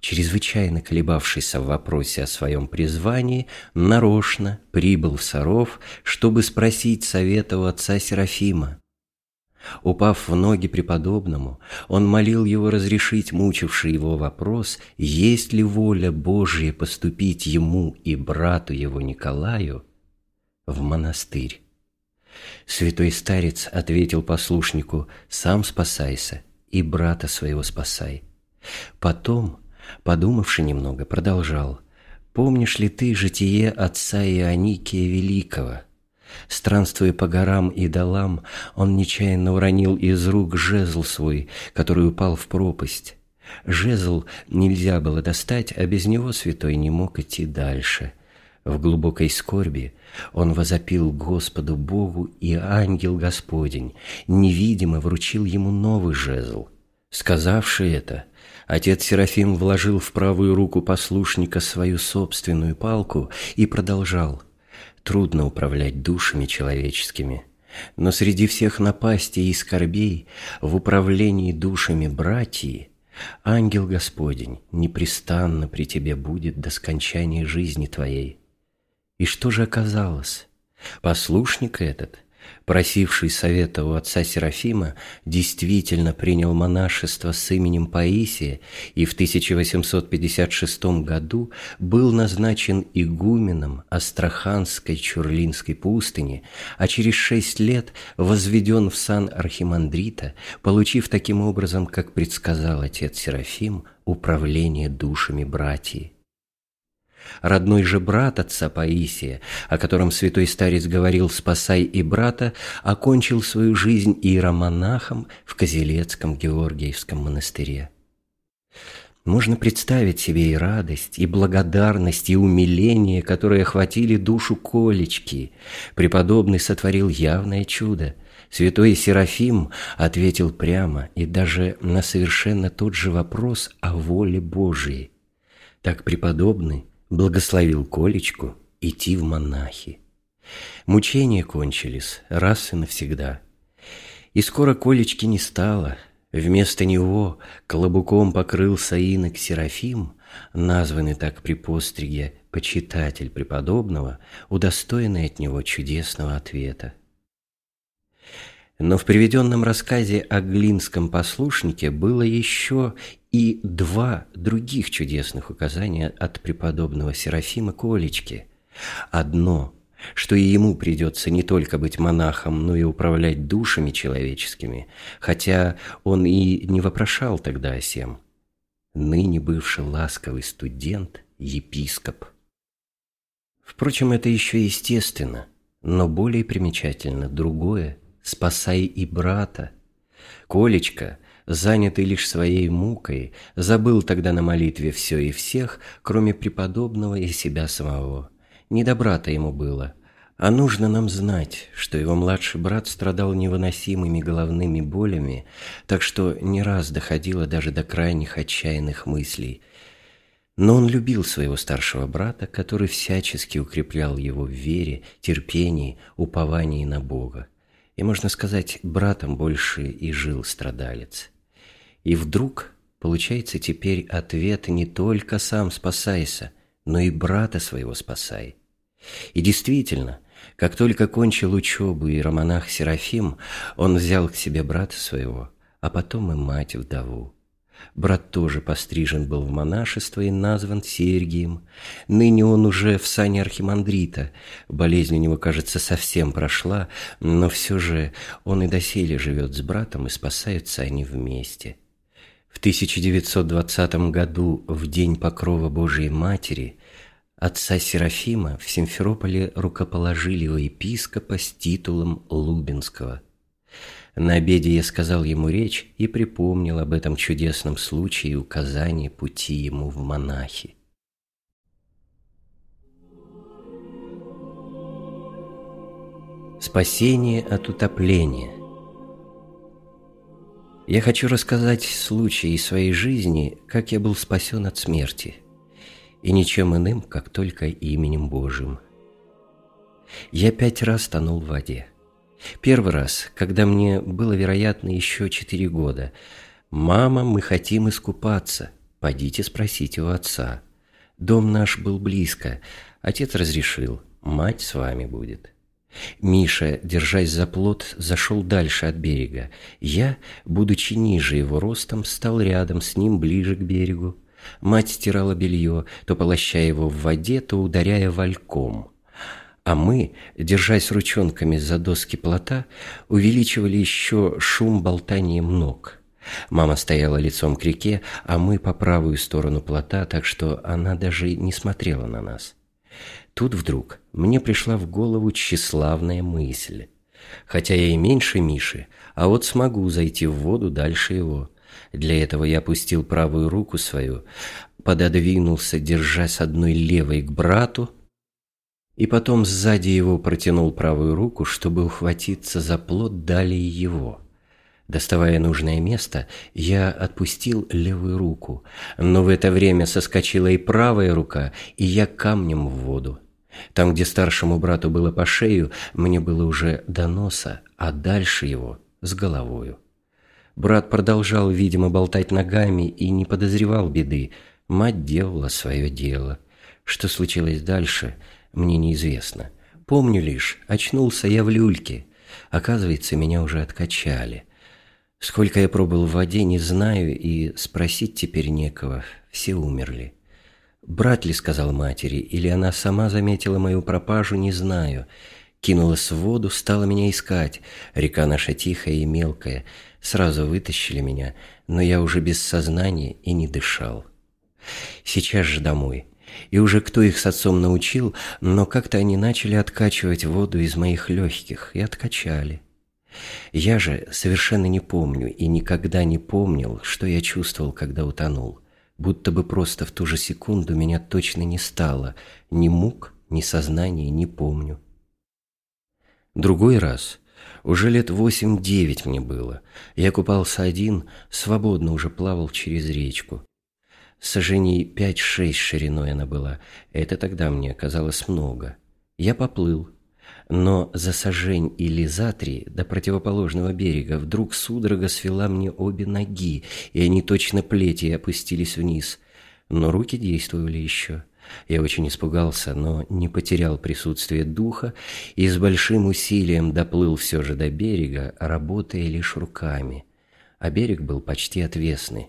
Чрезвычайно колебавшийся в вопросе о своем призвании, нарочно прибыл в Саров, чтобы спросить совета у отца Серафима. Упав в ноги преподобному, он молил его разрешить мучивший его вопрос, есть ли воля Божия поступить ему и брату его Николаю в монастырь. Святой старец ответил послушнику, «Сам спасайся и брата своего спасай». Потом, подумавши немного, продолжал, «Помнишь ли ты житие отца Ионикия Великого?» Странствуя по горам и долам, он нечаянно уронил из рук жезл свой, который упал в пропасть. Жезл нельзя было достать, а без него святой не мог идти дальше – в глубокой скорби он возопил Господу Богу, и ангел Господень невидимо вручил ему новый жезл. Сказавши это, отец Серафим вложил в правую руку послушника свою собственную палку и продолжал. Трудно управлять душами человеческими. но среди всех напастей и скорбей в управлении душами братьи ангел Господень непрестанно при тебе будет до скончания жизни твоей. И что же оказалось? Послушник этот – просивший совета у отца Серафима, действительно принял монашество с именем Паисия и в 1856 году был назначен игуменом Астраханской Чурлинской пустыни, а через шесть лет возведен в сан архимандрита, получив таким образом, как предсказал отец Серафим, управление душами братьев. Родной же брат отца Паисия, о котором святой старец говорил «спасай и брата», окончил свою жизнь иеромонахом в Козелецком Георгиевском монастыре. Можно представить себе и радость, и благодарность, и умиление, которые охватили душу Колечки. Преподобный сотворил явное чудо. Святой Серафим ответил прямо и даже на совершенно тот же вопрос о воле Божией. Так преподобный благословил Колечку идти в монахи. Мучения кончились раз и навсегда. И скоро Колечки не стало. Вместо него колобуком покрылся инок Серафим, названный так при постриге почитатель преподобного, удостоенный от него чудесного ответа. Но в приведенном рассказе о глинском послушнике было еще и два других чудесных указания от преподобного Серафима Колечки. Одно, что и ему придется не только быть монахом, но и управлять душами человеческими, хотя он и не вопрошал тогда о сем. Ныне бывший ласковый студент, епископ. Впрочем, это еще естественно, но более примечательно другое – спасай и брата. Колечка – занятый лишь своей мукой, забыл тогда на молитве все и всех, кроме преподобного и себя самого. Не до брата ему было. А нужно нам знать, что его младший брат страдал невыносимыми головными болями, так что не раз доходило даже до крайних отчаянных мыслей. Но он любил своего старшего брата, который всячески укреплял его в вере, терпении, уповании на Бога. И, можно сказать, братом больше и жил страдалец. И вдруг получается теперь ответ не только «сам спасайся», но и брата своего спасай. И действительно, как только кончил учебу иеромонах Серафим, он взял к себе брата своего, а потом и мать-вдову. Брат тоже пострижен был в монашество и назван Сергием. Ныне он уже в сане архимандрита. Болезнь у него, кажется, совсем прошла, но все же он и доселе живет с братом, и спасаются они вместе. В 1920 году, в День Покрова Божией Матери, отца Серафима в Симферополе рукоположили у епископа с титулом Лубинского. На обеде я сказал ему речь и припомнил об этом чудесном случае и указании пути ему в монахи. Спасение от утопления – я хочу рассказать случай из своей жизни, как я был спасен от смерти, и ничем иным, как только именем Божьим. Я пять раз тонул в воде. Первый раз, когда мне было, вероятно, еще четыре года. «Мама, мы хотим искупаться. Пойдите спросите у отца». Дом наш был близко. Отец разрешил. Мать с вами будет. Миша, держась за плот, зашел дальше от берега. Я, будучи ниже его ростом, стал рядом с ним ближе к берегу. Мать стирала белье, то полощая его в воде, то ударяя вальком. А мы, держась ручонками за доски плота, увеличивали еще шум болтанием ног. Мама стояла лицом к реке, а мы по правую сторону плота, так что она даже не смотрела на нас. Тут вдруг мне пришла в голову тщеславная мысль. Хотя я и меньше Миши, а вот смогу зайти в воду дальше его. Для этого я опустил правую руку свою, пододвинулся, держась одной левой к брату, и потом сзади его протянул правую руку, чтобы ухватиться за плод далее его. Доставая нужное место, я отпустил левую руку, но в это время соскочила и правая рука, и я камнем в воду. Там, где старшему брату было по шею, мне было уже до носа, а дальше его с головою. Брат продолжал, видимо, болтать ногами и не подозревал беды. Мать делала свое дело. Что случилось дальше, мне неизвестно. Помню лишь, очнулся я в люльке. Оказывается, меня уже откачали. Сколько я пробыл в воде, не знаю, и спросить теперь некого. Все умерли. Брат ли сказал матери, или она сама заметила мою пропажу, не знаю. Кинулась в воду, стала меня искать. Река наша тихая и мелкая. Сразу вытащили меня, но я уже без сознания и не дышал. Сейчас же домой. И уже кто их с отцом научил, но как-то они начали откачивать воду из моих легких и откачали. Я же совершенно не помню и никогда не помнил, что я чувствовал, когда утонул будто бы просто в ту же секунду меня точно не стало, ни мук, ни сознания не помню. Другой раз, уже лет восемь-девять мне было, я купался один, свободно уже плавал через речку. Сажений пять-шесть шириной она была, это тогда мне казалось много. Я поплыл, но за сажень или за три до противоположного берега вдруг судорога свела мне обе ноги, и они точно плети опустились вниз. Но руки действовали еще. Я очень испугался, но не потерял присутствие духа и с большим усилием доплыл все же до берега, работая лишь руками. А берег был почти отвесный.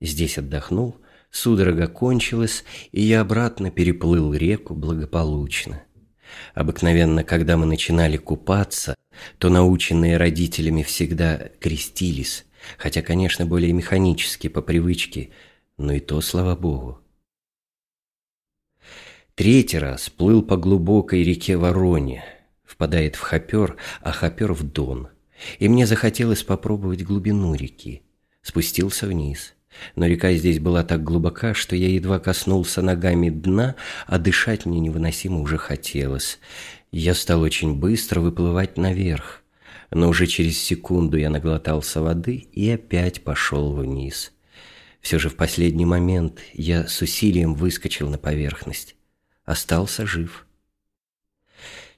Здесь отдохнул, судорога кончилась, и я обратно переплыл реку благополучно. Обыкновенно, когда мы начинали купаться, то наученные родителями всегда крестились, хотя, конечно, более механически, по привычке, но и то, слава Богу. Третий раз плыл по глубокой реке Вороне, впадает в Хопер, а Хопер в Дон, и мне захотелось попробовать глубину реки. Спустился вниз. Но река здесь была так глубока, что я едва коснулся ногами дна, а дышать мне невыносимо уже хотелось. Я стал очень быстро выплывать наверх, но уже через секунду я наглотался воды и опять пошел вниз. Все же в последний момент я с усилием выскочил на поверхность. Остался жив.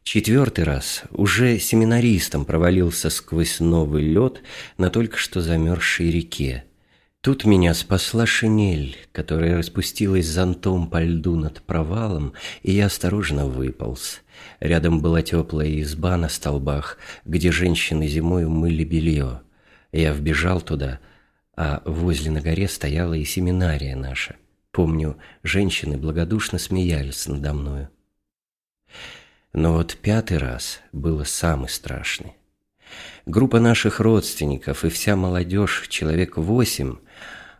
Четвертый раз уже семинаристом провалился сквозь новый лед на только что замерзшей реке. Тут меня спасла шинель, которая распустилась зонтом по льду над провалом, и я осторожно выполз. Рядом была теплая изба на столбах, где женщины зимой мыли белье. Я вбежал туда, а возле на горе стояла и семинария наша. Помню, женщины благодушно смеялись надо мною. Но вот пятый раз было самый страшный. Группа наших родственников и вся молодежь, человек восемь,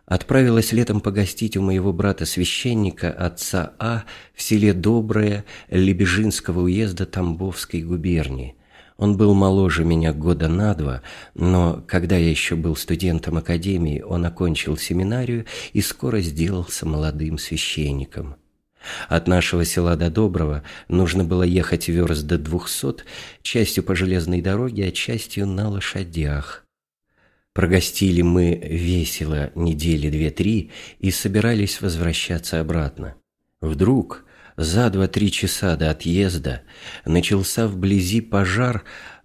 отправилась летом погостить у моего брата-священника, отца А, в селе Доброе Лебежинского уезда Тамбовской губернии. Он был моложе меня года на два, но когда я еще был студентом академии, он окончил семинарию и скоро сделался молодым священником. От нашего села до Доброго нужно было ехать верст до двухсот, частью по железной дороге, а частью на лошадях. Прогостили мы весело недели две-три и собирались возвращаться обратно. Вдруг, за два-три часа до отъезда, начался вблизи пожар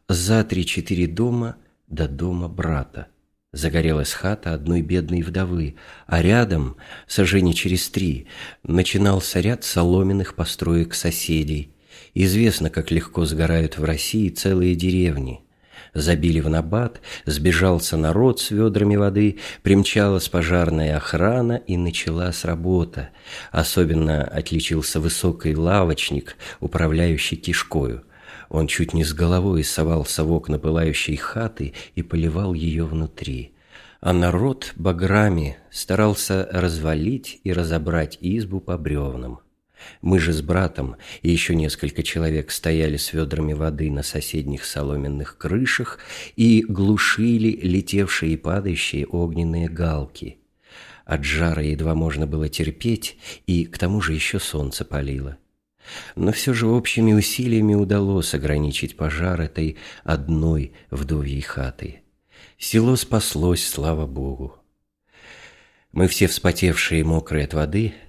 за три-четыре дома до дома брата. Загорелась хата одной бедной вдовы, а рядом, сожжение через три, начинался ряд соломенных построек соседей. Известно, как легко сгорают в России целые деревни – забили в набат, сбежался народ с ведрами воды, примчалась пожарная охрана и началась работа. Особенно отличился высокий лавочник, управляющий кишкою. Он чуть не с головой совался в окна пылающей хаты и поливал ее внутри. А народ баграми старался развалить и разобрать избу по бревнам. Мы же с братом и еще несколько человек стояли с ведрами воды на соседних соломенных крышах и глушили летевшие и падающие огненные галки. От жара едва можно было терпеть, и к тому же еще солнце палило. Но все же общими усилиями удалось ограничить пожар этой одной вдовьей хаты. Село спаслось, слава Богу. Мы все вспотевшие и мокрые от воды –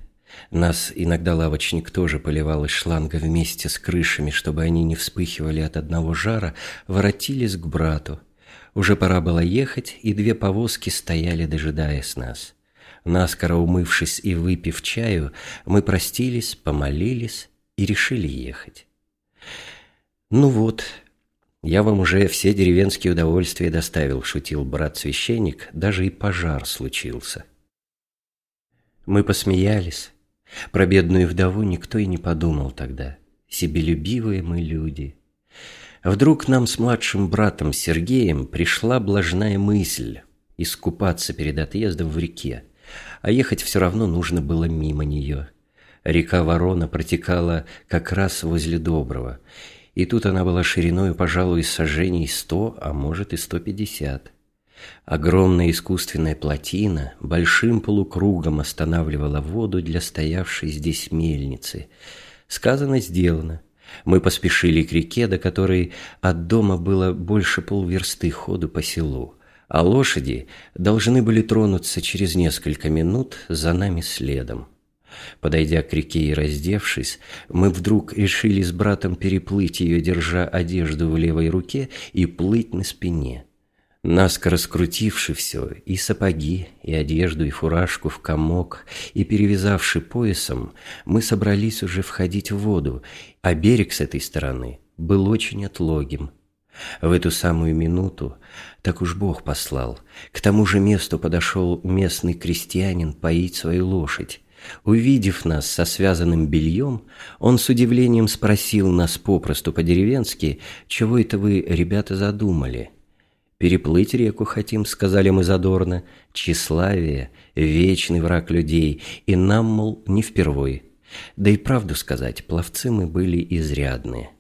Нас иногда лавочник тоже поливал из шланга вместе с крышами, чтобы они не вспыхивали от одного жара, воротились к брату. Уже пора было ехать, и две повозки стояли, дожидаясь нас. Наскоро умывшись и выпив чаю, мы простились, помолились и решили ехать. «Ну вот, я вам уже все деревенские удовольствия доставил», — шутил брат-священник, «даже и пожар случился». Мы посмеялись. Про бедную вдову никто и не подумал тогда. Себелюбивые мы люди. Вдруг нам с младшим братом Сергеем пришла блажная мысль искупаться перед отъездом в реке, а ехать все равно нужно было мимо нее. Река Ворона протекала как раз возле Доброго, и тут она была шириной, пожалуй, сажений сто, а может и сто пятьдесят. Огромная искусственная плотина большим полукругом останавливала воду для стоявшей здесь мельницы. Сказано, сделано. Мы поспешили к реке, до которой от дома было больше полверсты ходу по селу, а лошади должны были тронуться через несколько минут за нами следом. Подойдя к реке и раздевшись, мы вдруг решили с братом переплыть ее, держа одежду в левой руке и плыть на спине. Наскоро скрутивши все, и сапоги, и одежду, и фуражку в комок, и перевязавши поясом, мы собрались уже входить в воду, а берег с этой стороны был очень отлогим. В эту самую минуту, так уж Бог послал, к тому же месту подошел местный крестьянин поить свою лошадь. Увидев нас со связанным бельем, он с удивлением спросил нас попросту по-деревенски, чего это вы, ребята, задумали – Переплыть реку хотим, сказали мы задорно. Тщеславие — вечный враг людей, и нам, мол, не впервой. Да и правду сказать, пловцы мы были изрядные.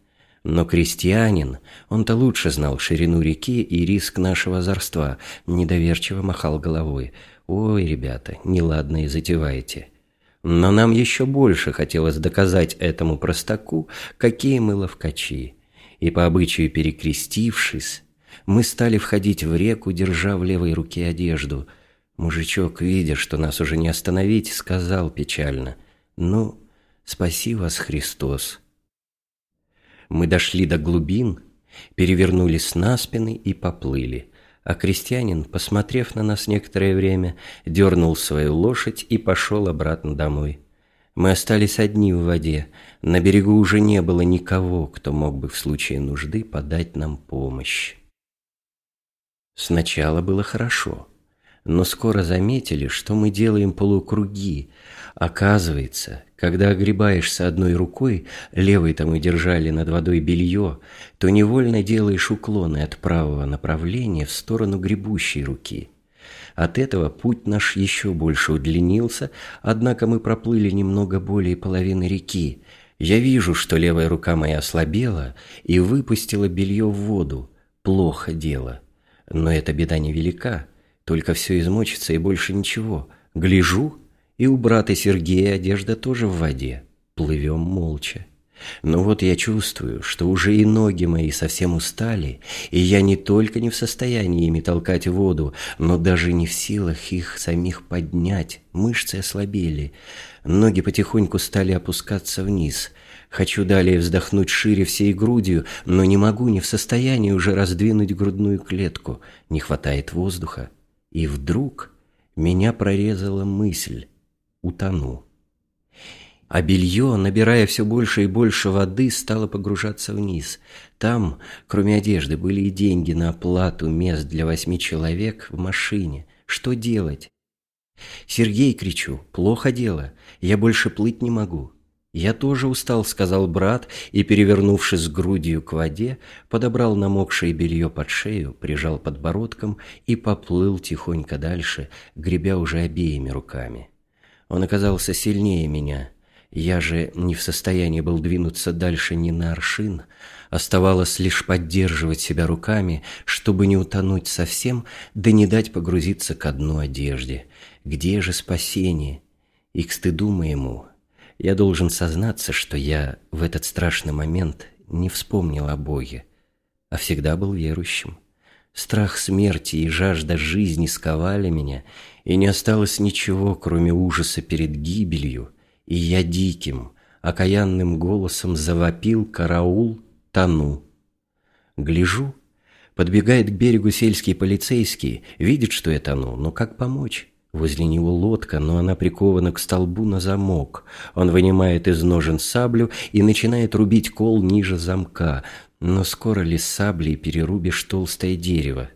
Но крестьянин, он-то лучше знал ширину реки и риск нашего озорства, недоверчиво махал головой. «Ой, ребята, неладно и затеваете». Но нам еще больше хотелось доказать этому простаку, какие мы ловкачи. И по обычаю перекрестившись, мы стали входить в реку, держа в левой руке одежду. Мужичок, видя, что нас уже не остановить, сказал печально, «Ну, спаси вас, Христос». Мы дошли до глубин, перевернулись на спины и поплыли, а крестьянин, посмотрев на нас некоторое время, дернул свою лошадь и пошел обратно домой. Мы остались одни в воде, на берегу уже не было никого, кто мог бы в случае нужды подать нам помощь. Сначала было хорошо, но скоро заметили, что мы делаем полукруги. Оказывается, когда огребаешься одной рукой, левой-то мы держали над водой белье, то невольно делаешь уклоны от правого направления в сторону гребущей руки. От этого путь наш еще больше удлинился, однако мы проплыли немного более половины реки. Я вижу, что левая рука моя ослабела и выпустила белье в воду. Плохо дело. Но эта беда невелика, только все измочится и больше ничего. Гляжу, и у брата Сергея одежда тоже в воде. Плывем молча. Но вот я чувствую, что уже и ноги мои совсем устали, и я не только не в состоянии ими толкать воду, но даже не в силах их самих поднять, мышцы ослабели. Ноги потихоньку стали опускаться вниз – Хочу далее вздохнуть шире всей грудью, но не могу, не в состоянии уже раздвинуть грудную клетку. Не хватает воздуха. И вдруг меня прорезала мысль. Утону. А белье, набирая все больше и больше воды, стало погружаться вниз. Там, кроме одежды, были и деньги на оплату мест для восьми человек в машине. Что делать? «Сергей!» — кричу. «Плохо дело. Я больше плыть не могу. «Я тоже устал», — сказал брат, и, перевернувшись грудью к воде, подобрал намокшее белье под шею, прижал подбородком и поплыл тихонько дальше, гребя уже обеими руками. Он оказался сильнее меня. Я же не в состоянии был двинуться дальше ни на аршин. Оставалось лишь поддерживать себя руками, чтобы не утонуть совсем, да не дать погрузиться ко дну одежде. Где же спасение? И к стыду моему я должен сознаться, что я в этот страшный момент не вспомнил о Боге, а всегда был верующим. Страх смерти и жажда жизни сковали меня, и не осталось ничего, кроме ужаса перед гибелью И я диким, окаянным голосом завопил «Караул! Тону!» Гляжу, подбегает к берегу сельский полицейский, видит, что я тону, но как помочь? Возле него лодка, но она прикована к столбу на замок. Он вынимает из ножен саблю и начинает рубить кол ниже замка. Но скоро ли саблей перерубишь толстое дерево?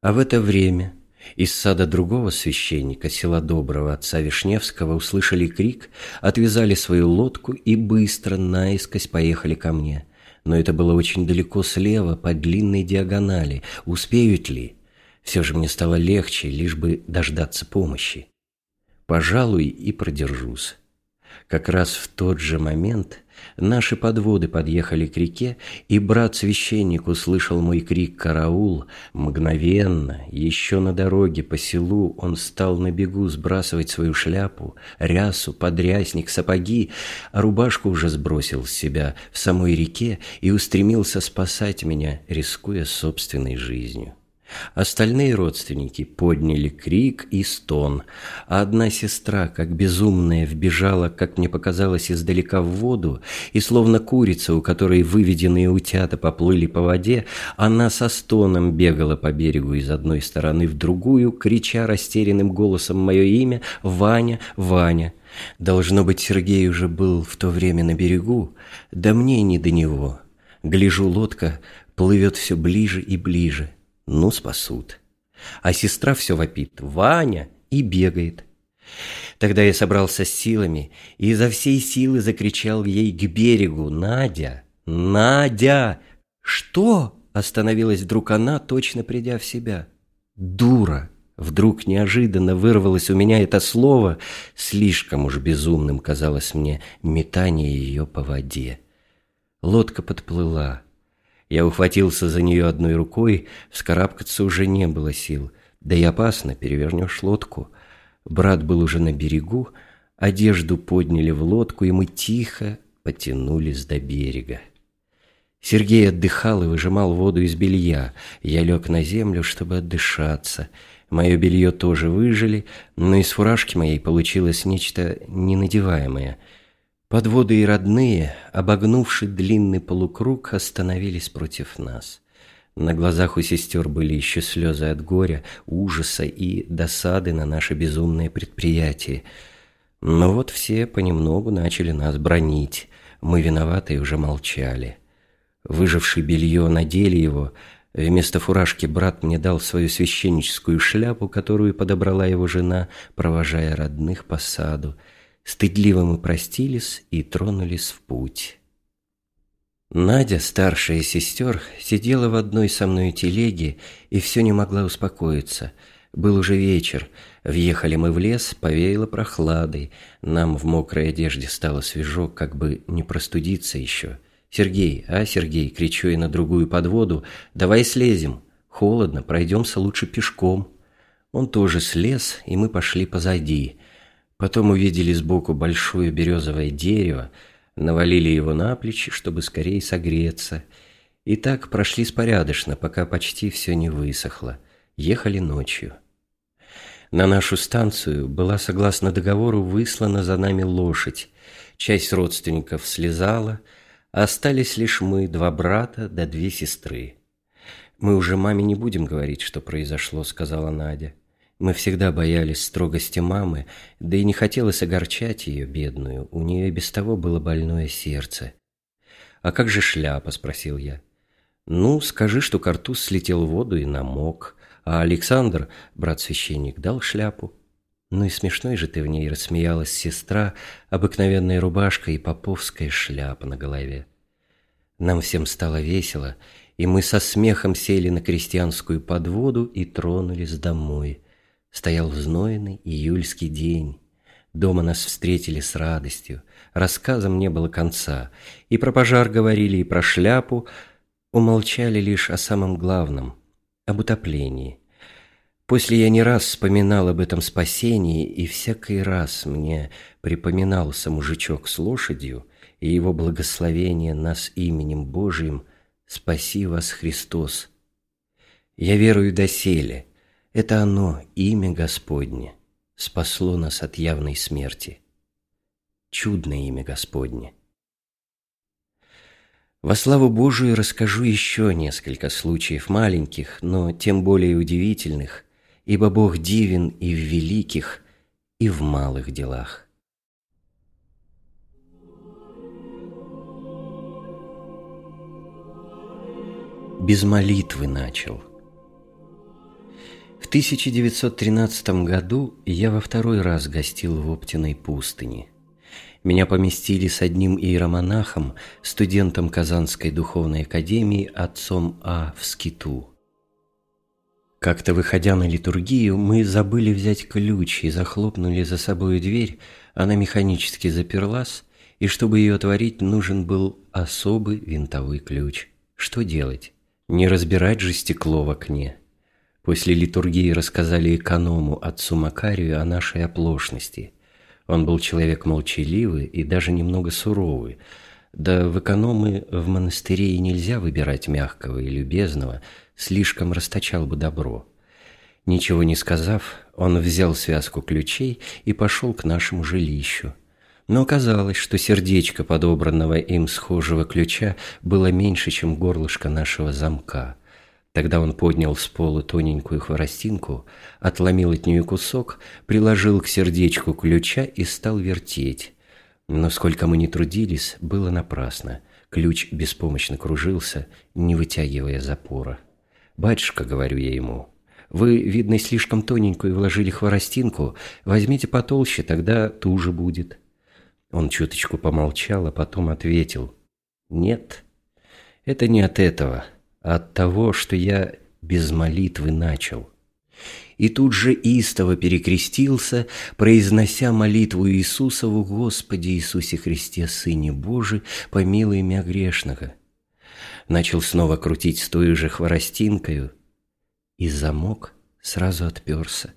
А в это время из сада другого священника, села Доброго, отца Вишневского, услышали крик, отвязали свою лодку и быстро наискось поехали ко мне. Но это было очень далеко слева, по длинной диагонали. Успеют ли? Все же мне стало легче, лишь бы дождаться помощи. Пожалуй, и продержусь. Как раз в тот же момент наши подводы подъехали к реке, и брат-священник услышал мой крик «Караул!». Мгновенно, еще на дороге по селу, он стал на бегу сбрасывать свою шляпу, рясу, подрясник, сапоги, а рубашку уже сбросил с себя в самой реке и устремился спасать меня, рискуя собственной жизнью. Остальные родственники подняли крик и стон, а одна сестра, как безумная, вбежала, как мне показалось, издалека в воду, и словно курица, у которой выведенные утята поплыли по воде, она со стоном бегала по берегу из одной стороны в другую, крича растерянным голосом мое имя «Ваня, Ваня». Должно быть, Сергей уже был в то время на берегу, да мне не до него. Гляжу, лодка плывет все ближе и ближе. Ну, спасут. А сестра все вопит «Ваня!» и бегает. Тогда я собрался с силами и изо всей силы закричал ей к берегу «Надя! Надя!» «Что?» – остановилась вдруг она, точно придя в себя. «Дура!» Вдруг неожиданно вырвалось у меня это слово, слишком уж безумным казалось мне метание ее по воде. Лодка подплыла. Я ухватился за нее одной рукой, вскарабкаться уже не было сил. Да и опасно, перевернешь лодку. Брат был уже на берегу, одежду подняли в лодку, и мы тихо потянулись до берега. Сергей отдыхал и выжимал воду из белья. Я лег на землю, чтобы отдышаться. Мое белье тоже выжили, но из фуражки моей получилось нечто ненадеваемое — Подводы и родные, обогнувши длинный полукруг, остановились против нас. На глазах у сестер были еще слезы от горя, ужаса и досады на наше безумное предприятие. Но вот все понемногу начали нас бронить. Мы виноватые уже молчали. Выживший белье надели его. Вместо фуражки брат мне дал свою священническую шляпу, которую подобрала его жена, провожая родных по саду. Стыдливо мы простились и тронулись в путь. Надя, старшая сестер, сидела в одной со мной телеге и все не могла успокоиться. Был уже вечер, въехали мы в лес, повеяло прохладой, нам в мокрой одежде стало свежо, как бы не простудиться еще. «Сергей, а, Сергей!» — кричу я на другую подводу. «Давай слезем! Холодно, пройдемся лучше пешком!» Он тоже слез, и мы пошли позади. Потом увидели сбоку большое березовое дерево, навалили его на плечи, чтобы скорее согреться. И так прошли спорядочно, пока почти все не высохло. Ехали ночью. На нашу станцию была, согласно договору, выслана за нами лошадь. Часть родственников слезала, а остались лишь мы, два брата да две сестры. «Мы уже маме не будем говорить, что произошло», — сказала Надя. Мы всегда боялись строгости мамы, да и не хотелось огорчать ее, бедную, у нее без того было больное сердце. «А как же шляпа?» – спросил я. «Ну, скажи, что картуз слетел в воду и намок, а Александр, брат-священник, дал шляпу». «Ну и смешной же ты в ней рассмеялась сестра, обыкновенная рубашка и поповская шляпа на голове». Нам всем стало весело, и мы со смехом сели на крестьянскую подводу и тронулись домой – Стоял знойный июльский день. Дома нас встретили с радостью. Рассказам не было конца. И про пожар говорили, и про шляпу. Умолчали лишь о самом главном — об утоплении. После я не раз вспоминал об этом спасении, и всякий раз мне припоминался мужичок с лошадью и его благословение нас именем Божиим «Спаси вас, Христос». Я верую доселе — это оно, имя Господне, спасло нас от явной смерти. чудное имя Господне. Во славу Божию расскажу еще несколько случаев маленьких, но тем более удивительных, ибо Бог дивен и в великих, и в малых делах. Без молитвы начал. В 1913 году я во второй раз гостил в Оптиной пустыне – меня поместили с одним иеромонахом, студентом Казанской духовной академии, отцом А. в Скиту. Как-то выходя на литургию, мы забыли взять ключ и захлопнули за собой дверь, она механически заперлась, и чтобы ее отворить, нужен был особый винтовой ключ. Что делать? Не разбирать же стекло в окне. После литургии рассказали эконому отцу Макарию о нашей оплошности. Он был человек молчаливый и даже немного суровый. Да в экономы в монастыре и нельзя выбирать мягкого и любезного, слишком расточал бы добро. Ничего не сказав, он взял связку ключей и пошел к нашему жилищу. Но оказалось, что сердечко подобранного им схожего ключа было меньше, чем горлышко нашего замка – Тогда он поднял с пола тоненькую хворостинку, отломил от нее кусок, приложил к сердечку ключа и стал вертеть. Но сколько мы ни трудились, было напрасно. Ключ беспомощно кружился, не вытягивая запора. «Батюшка», — говорю я ему, — «вы, видно, слишком тоненькую вложили хворостинку, возьмите потолще, тогда туже будет». Он чуточку помолчал, а потом ответил, «Нет, это не от этого» от того, что я без молитвы начал. И тут же истово перекрестился, произнося молитву Иисусову «Господи Иисусе Христе, Сыне Божий, помилуй меня грешного». Начал снова крутить с той же хворостинкою, и замок сразу отперся.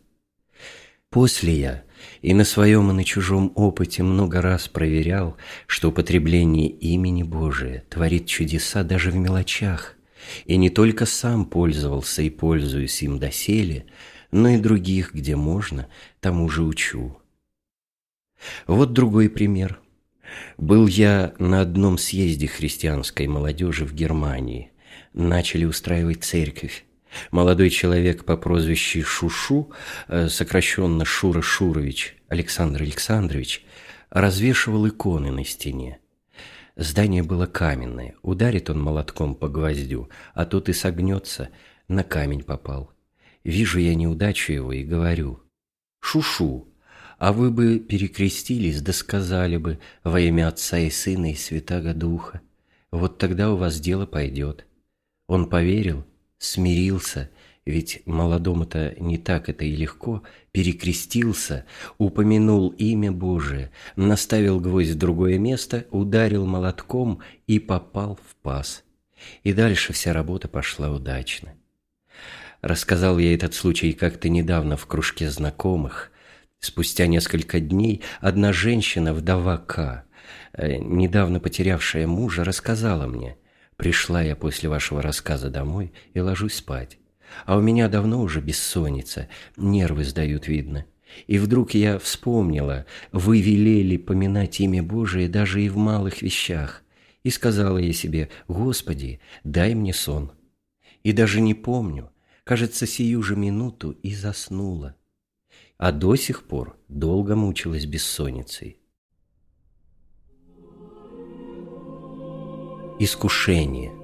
После я и на своем, и на чужом опыте много раз проверял, что употребление имени Божия творит чудеса даже в мелочах, и не только сам пользовался и пользуюсь им доселе, но и других, где можно, тому же учу. Вот другой пример. Был я на одном съезде христианской молодежи в Германии. Начали устраивать церковь. Молодой человек по прозвищу Шушу, э, сокращенно Шура Шурович, Александр Александрович, развешивал иконы на стене. Здание было каменное, ударит он молотком по гвоздю, а тот и согнется, на камень попал. Вижу я неудачу его и говорю, «Шушу, а вы бы перекрестились, да сказали бы во имя Отца и Сына и Святаго Духа. Вот тогда у вас дело пойдет». Он поверил, смирился ведь молодому-то не так это и легко, перекрестился, упомянул имя Божие, наставил гвоздь в другое место, ударил молотком и попал в паз. И дальше вся работа пошла удачно. Рассказал я этот случай как-то недавно в кружке знакомых. Спустя несколько дней одна женщина, вдова К, э, недавно потерявшая мужа, рассказала мне. «Пришла я после вашего рассказа домой и ложусь спать. А у меня давно уже бессонница, нервы сдают, видно. И вдруг я вспомнила, вы велели поминать имя Божие даже и в малых вещах. И сказала я себе, Господи, дай мне сон. И даже не помню, кажется, сию же минуту и заснула. А до сих пор долго мучилась бессонницей. Искушение –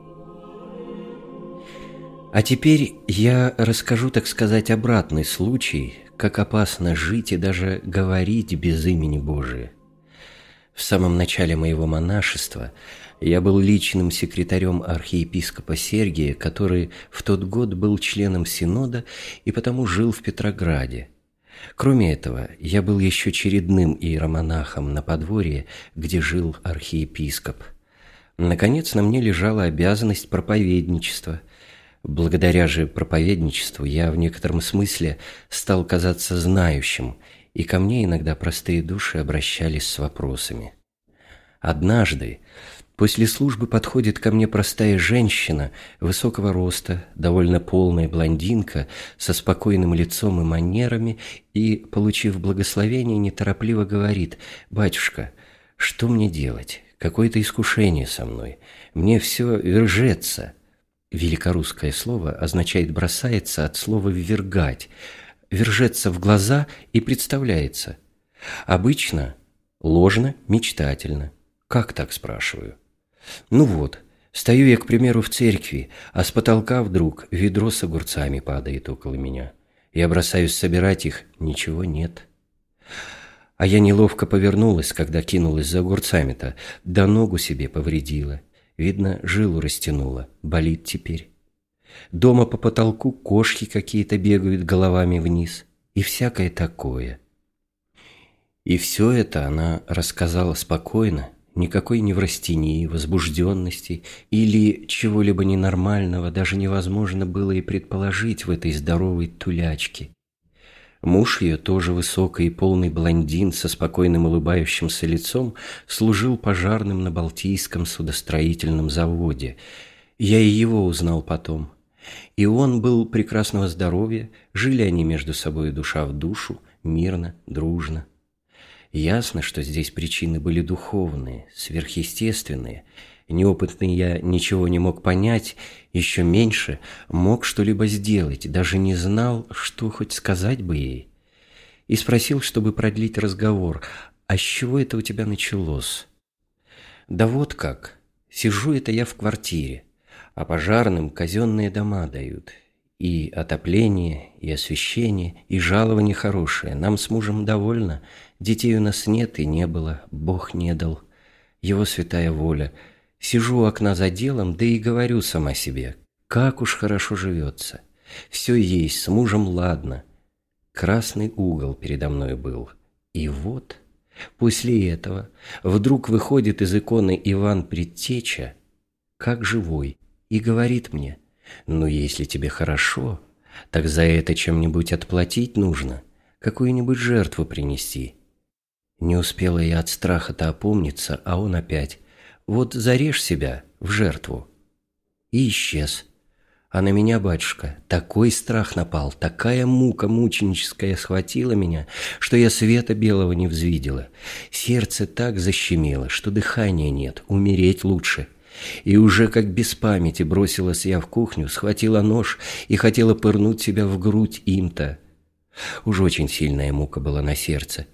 а теперь я расскажу, так сказать, обратный случай, как опасно жить и даже говорить без имени Божия. В самом начале моего монашества я был личным секретарем архиепископа Сергия, который в тот год был членом Синода и потому жил в Петрограде. Кроме этого, я был еще чередным иеромонахом на подворье, где жил архиепископ. Наконец, на мне лежала обязанность проповедничества – Благодаря же проповедничеству я в некотором смысле стал казаться знающим, и ко мне иногда простые души обращались с вопросами. Однажды после службы подходит ко мне простая женщина высокого роста, довольно полная блондинка, со спокойным лицом и манерами, и, получив благословение, неторопливо говорит «Батюшка, Что мне делать? Какое-то искушение со мной. Мне все вержется. Великорусское слово означает «бросается» от слова «ввергать», вержется в глаза и представляется. Обычно ложно, мечтательно. Как так, спрашиваю? Ну вот, стою я, к примеру, в церкви, а с потолка вдруг ведро с огурцами падает около меня. Я бросаюсь собирать их, ничего нет. А я неловко повернулась, когда кинулась за огурцами-то, да ногу себе повредила. Видно, жилу растянула, болит теперь. Дома по потолку кошки какие-то бегают головами вниз. И всякое такое. И все это она рассказала спокойно, никакой неврастении, возбужденности или чего-либо ненормального даже невозможно было и предположить в этой здоровой тулячке. Муж ее, тоже высокий и полный блондин со спокойным улыбающимся лицом, служил пожарным на Балтийском судостроительном заводе. Я и его узнал потом. И он был прекрасного здоровья, жили они между собой душа в душу, мирно, дружно. Ясно, что здесь причины были духовные, сверхъестественные – Неопытный я ничего не мог понять, еще меньше мог что-либо сделать, даже не знал, что хоть сказать бы ей. И спросил, чтобы продлить разговор, «А с чего это у тебя началось?» «Да вот как. Сижу это я в квартире, а пожарным казенные дома дают. И отопление, и освещение, и жалование хорошее. Нам с мужем довольно. Детей у нас нет и не было, Бог не дал. Его святая воля — Сижу у окна за делом, да и говорю сама себе, как уж хорошо живется. Все есть, с мужем ладно. Красный угол передо мной был. И вот, после этого, вдруг выходит из иконы Иван Предтеча, как живой, и говорит мне, «Ну, если тебе хорошо, так за это чем-нибудь отплатить нужно, какую-нибудь жертву принести». Не успела я от страха-то опомниться, а он опять вот зарежь себя в жертву. И исчез. А на меня, батюшка, такой страх напал, такая мука мученическая схватила меня, что я света белого не взвидела. Сердце так защемило, что дыхания нет, умереть лучше. И уже как без памяти бросилась я в кухню, схватила нож и хотела пырнуть себя в грудь им-то. Уж очень сильная мука была на сердце.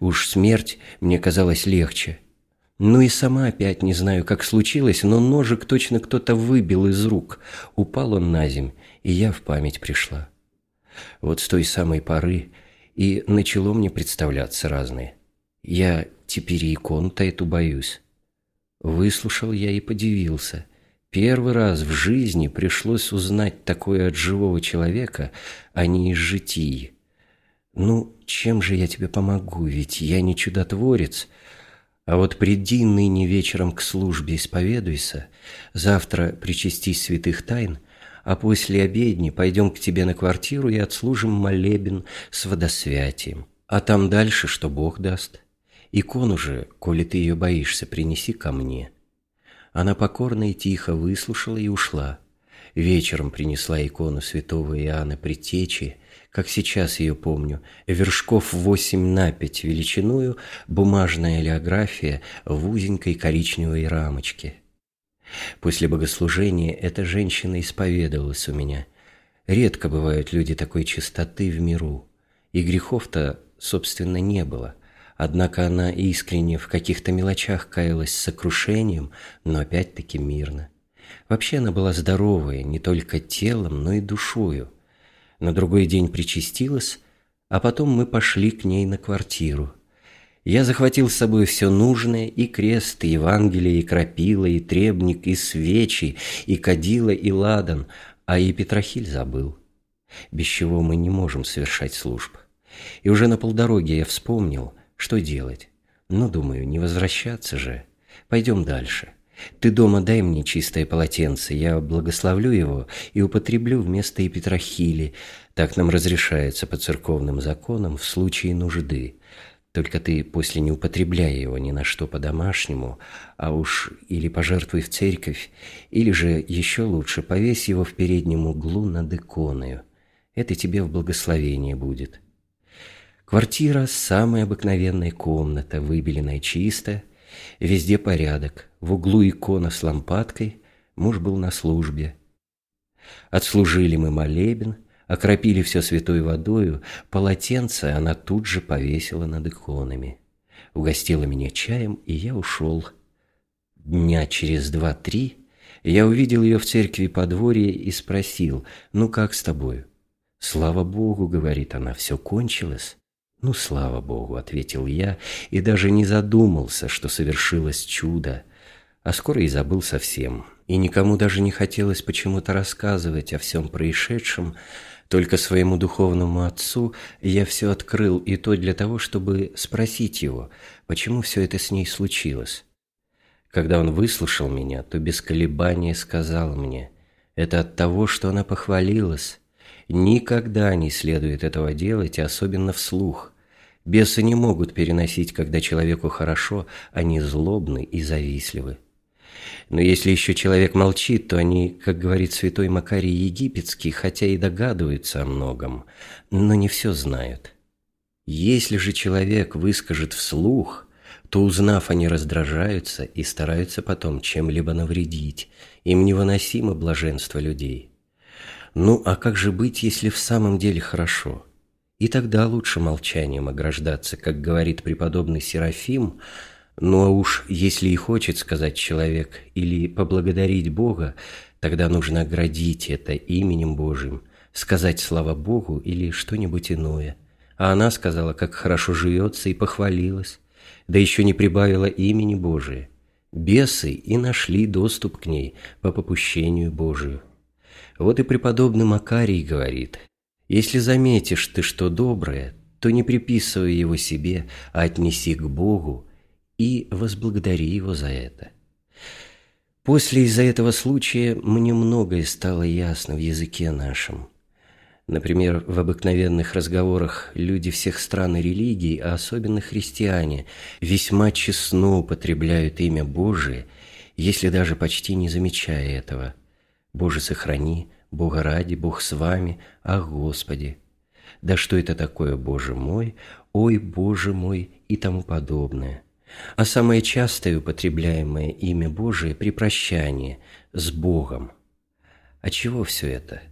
Уж смерть мне казалась легче. Ну и сама опять не знаю, как случилось, но ножик точно кто-то выбил из рук. Упал он на земь, и я в память пришла. Вот с той самой поры и начало мне представляться разные. Я теперь и икон-то эту боюсь. Выслушал я и подивился. Первый раз в жизни пришлось узнать такое от живого человека, а не из житий. Ну, чем же я тебе помогу, ведь я не чудотворец, — а вот приди ныне вечером к службе исповедуйся, завтра причастись святых тайн, а после обедни пойдем к тебе на квартиру и отслужим молебен с водосвятием. А там дальше, что Бог даст. Икону же, коли ты ее боишься, принеси ко мне». Она покорно и тихо выслушала и ушла. Вечером принесла икону святого Иоанна Предтечи, как сейчас ее помню, вершков восемь на пять величиную, бумажная олеография в узенькой коричневой рамочке. После богослужения эта женщина исповедовалась у меня. Редко бывают люди такой чистоты в миру, и грехов-то, собственно, не было. Однако она искренне в каких-то мелочах каялась сокрушением, но опять-таки мирно. Вообще она была здоровая не только телом, но и душою – на другой день причастилась, а потом мы пошли к ней на квартиру. Я захватил с собой все нужное, и крест, и Евангелие, и крапила, и требник, и свечи, и кадила, и ладан, а и Петрохиль забыл, без чего мы не можем совершать служб. И уже на полдороге я вспомнил, что делать. Ну, думаю, не возвращаться же. Пойдем дальше. Ты дома дай мне чистое полотенце, я благословлю его и употреблю вместо эпитрахили. Так нам разрешается по церковным законам в случае нужды. Только ты после не употребляй его ни на что по-домашнему, а уж или пожертвуй в церковь, или же еще лучше повесь его в переднем углу над иконою. Это тебе в благословение будет. Квартира – самая обыкновенная комната, выбеленная чисто – Везде порядок, в углу икона с лампадкой, муж был на службе. Отслужили мы молебен, окропили все святой водою, полотенце она тут же повесила над иконами. Угостила меня чаем, и я ушел. Дня через два-три я увидел ее в церкви подворье и спросил, «Ну как с тобою?» «Слава Богу», — говорит она, — «все кончилось». «Ну, слава Богу», — ответил я, и даже не задумался, что совершилось чудо, а скоро и забыл совсем. И никому даже не хотелось почему-то рассказывать о всем происшедшем, только своему духовному отцу я все открыл, и то для того, чтобы спросить его, почему все это с ней случилось. Когда он выслушал меня, то без колебания сказал мне, это от того, что она похвалилась. Никогда не следует этого делать, особенно вслух. Бесы не могут переносить, когда человеку хорошо, они злобны и завистливы. Но если еще человек молчит, то они, как говорит святой Макарий Египетский, хотя и догадываются о многом, но не все знают. Если же человек выскажет вслух, то, узнав, они раздражаются и стараются потом чем-либо навредить. Им невыносимо блаженство людей. Ну, а как же быть, если в самом деле хорошо? И тогда лучше молчанием ограждаться, как говорит преподобный Серафим – ну а уж если и хочет сказать человек или поблагодарить Бога, тогда нужно оградить это именем Божьим, сказать слава Богу или что-нибудь иное. А она сказала, как хорошо живется и похвалилась, да еще не прибавила имени Божие. Бесы и нашли доступ к ней по попущению Божию. Вот и преподобный Макарий говорит, «Если заметишь ты что доброе, то не приписывай его себе, а отнеси к Богу, и возблагодари его за это. После из-за этого случая мне многое стало ясно в языке нашем. Например, в обыкновенных разговорах люди всех стран и религий, а особенно христиане, весьма честно употребляют имя Божие, если даже почти не замечая этого. «Боже, сохрани», «Бога ради», «Бог с вами», «Ах, Господи». «Да что это такое, Боже мой», «Ой, Боже мой» и тому подобное – а самое частое употребляемое имя Божие при прощании с Богом. А чего все это?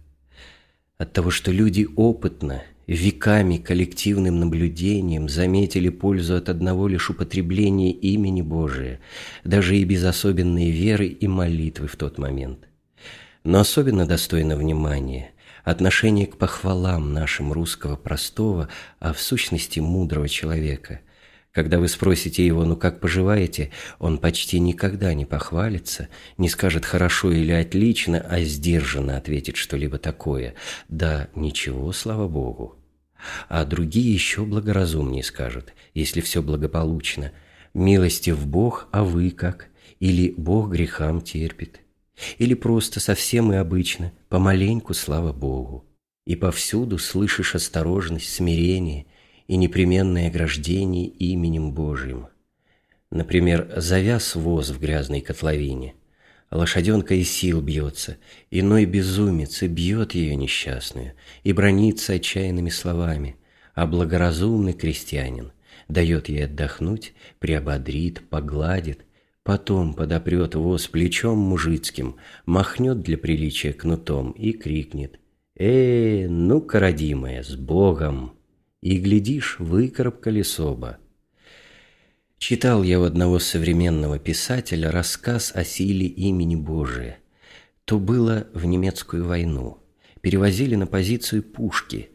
От того, что люди опытно, веками коллективным наблюдением заметили пользу от одного лишь употребления имени Божия, даже и без особенной веры и молитвы в тот момент. Но особенно достойно внимания отношение к похвалам нашим русского простого, а в сущности мудрого человека – когда вы спросите его, ну как поживаете, он почти никогда не похвалится, не скажет хорошо или отлично, а сдержанно ответит что-либо такое. Да, ничего, слава Богу. А другие еще благоразумнее скажут, если все благополучно. Милости в Бог, а вы как? Или Бог грехам терпит? Или просто совсем и обычно, помаленьку, слава Богу. И повсюду слышишь осторожность, смирение, и непременное ограждение именем Божьим. Например, завяз воз в грязной котловине, лошаденка из сил бьется, иной безумец и бьет ее несчастную, и бронится отчаянными словами, а благоразумный крестьянин дает ей отдохнуть, приободрит, погладит, потом подопрет воз плечом мужицким, махнет для приличия кнутом и крикнет «Э, ну-ка, родимая, с Богом!» И, глядишь, выкарабкали соба. Читал я у одного современного писателя рассказ о силе имени Божия. То было в немецкую войну. Перевозили на позицию пушки.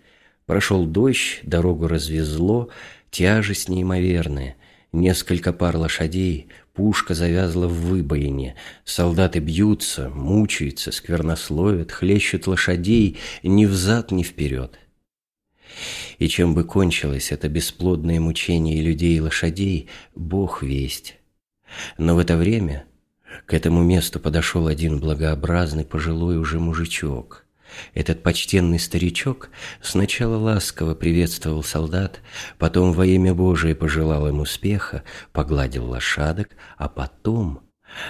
Прошел дождь, дорогу развезло, тяжесть неимоверная. Несколько пар лошадей, пушка завязла в выбоине. Солдаты бьются, мучаются, сквернословят, хлещут лошадей ни взад, ни вперед. И чем бы кончилось это бесплодное мучение людей и лошадей, Бог весть. Но в это время к этому месту подошел один благообразный пожилой уже мужичок. Этот почтенный старичок сначала ласково приветствовал солдат, потом во имя Божие пожелал им успеха, погладил лошадок, а потом,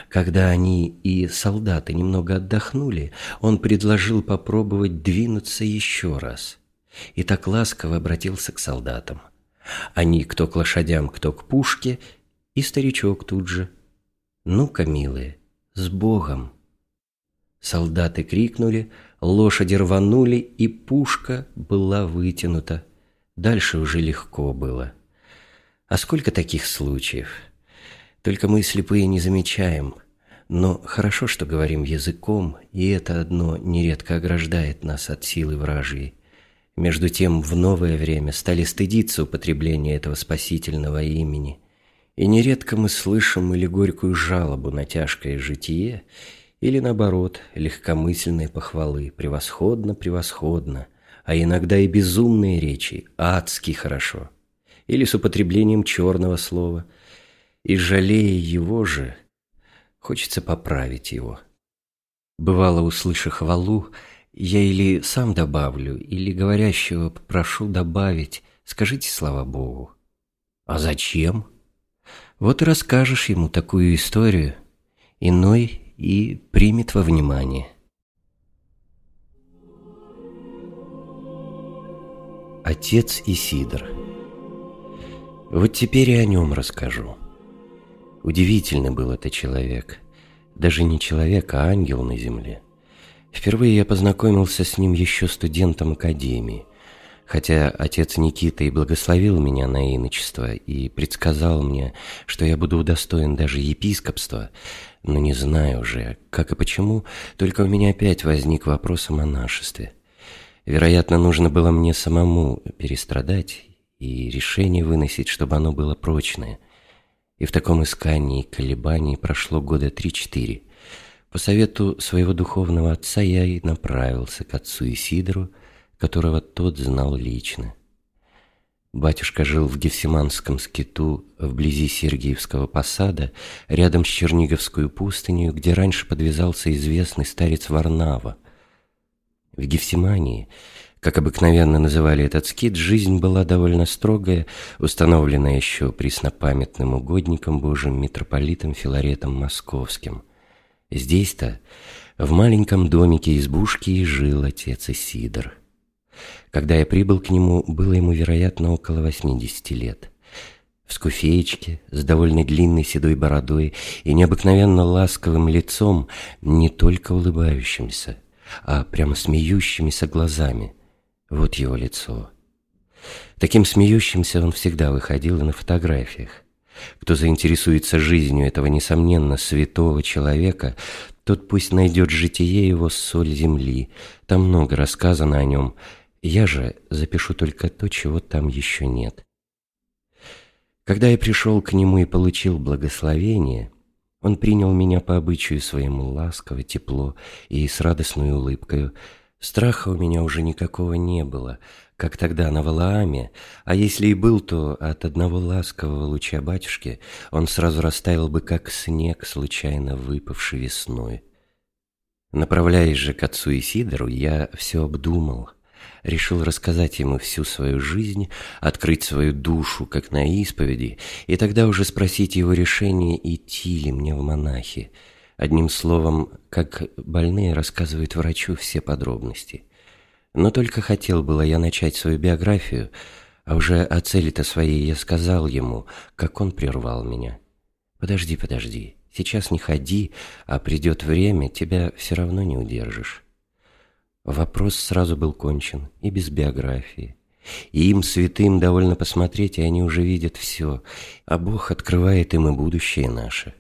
когда они и солдаты немного отдохнули, он предложил попробовать двинуться еще раз – и так ласково обратился к солдатам. Они кто к лошадям, кто к пушке, И старичок тут же. «Ну-ка, милые, с Богом!» Солдаты крикнули, лошади рванули, и пушка была вытянута. Дальше уже легко было. А сколько таких случаев? Только мы слепые не замечаем. Но хорошо, что говорим языком, и это одно нередко ограждает нас от силы вражьей. Между тем, в новое время стали стыдиться употребления этого спасительного имени. И нередко мы слышим или горькую жалобу на тяжкое житие, или наоборот, легкомысленные похвалы «превосходно, превосходно», а иногда и безумные речи «адски хорошо», или с употреблением черного слова, и жалея его же, хочется поправить его. Бывало, услыша хвалу, я или сам добавлю, или говорящего попрошу добавить, скажите слава Богу. А зачем? Вот и расскажешь ему такую историю, иной и примет во внимание. Отец Исидор Вот теперь и о нем расскажу. Удивительный был это человек. Даже не человек, а ангел на земле. Впервые я познакомился с ним еще студентом академии – Хотя отец Никита и благословил меня на иночество и предсказал мне, что я буду удостоен даже епископства, но не знаю уже, как и почему, только у меня опять возник вопрос о монашестве. Вероятно, нужно было мне самому перестрадать и решение выносить, чтобы оно было прочное. И в таком искании и колебании прошло года три-четыре. По совету своего духовного отца я и направился к отцу Исидору, которого тот знал лично. Батюшка жил в Гефсиманском скиту вблизи Сергиевского посада, рядом с Черниговской пустынью, где раньше подвязался известный старец Варнава. В Гефсимании, как обыкновенно называли этот скит, жизнь была довольно строгая, установленная еще преснопамятным угодником Божьим митрополитом Филаретом Московским. Здесь-то, в маленьком домике избушки, и жил отец Исидор – когда я прибыл к нему, было ему, вероятно, около 80 лет. В скуфеечке, с довольно длинной седой бородой и необыкновенно ласковым лицом, не только улыбающимся, а прямо смеющимися глазами. Вот его лицо. Таким смеющимся он всегда выходил и на фотографиях. Кто заинтересуется жизнью этого, несомненно, святого человека, тот пусть найдет житие его соль земли. Там много рассказано о нем, я же запишу только то, чего там еще нет. Когда я пришел к нему и получил благословение, он принял меня по обычаю своему ласково, тепло и с радостной улыбкой. Страха у меня уже никакого не было, как тогда на Валааме, а если и был, то от одного ласкового луча батюшки он сразу растаял бы, как снег, случайно выпавший весной. Направляясь же к отцу Исидору, я все обдумал, решил рассказать ему всю свою жизнь, открыть свою душу, как на исповеди, и тогда уже спросить его решение, идти ли мне в монахи. Одним словом, как больные рассказывают врачу все подробности. Но только хотел было я начать свою биографию, а уже о цели-то своей я сказал ему, как он прервал меня. «Подожди, подожди, сейчас не ходи, а придет время, тебя все равно не удержишь». Вопрос сразу был кончен, и без биографии. И им, святым, довольно посмотреть, и они уже видят все, а Бог открывает им и будущее наше.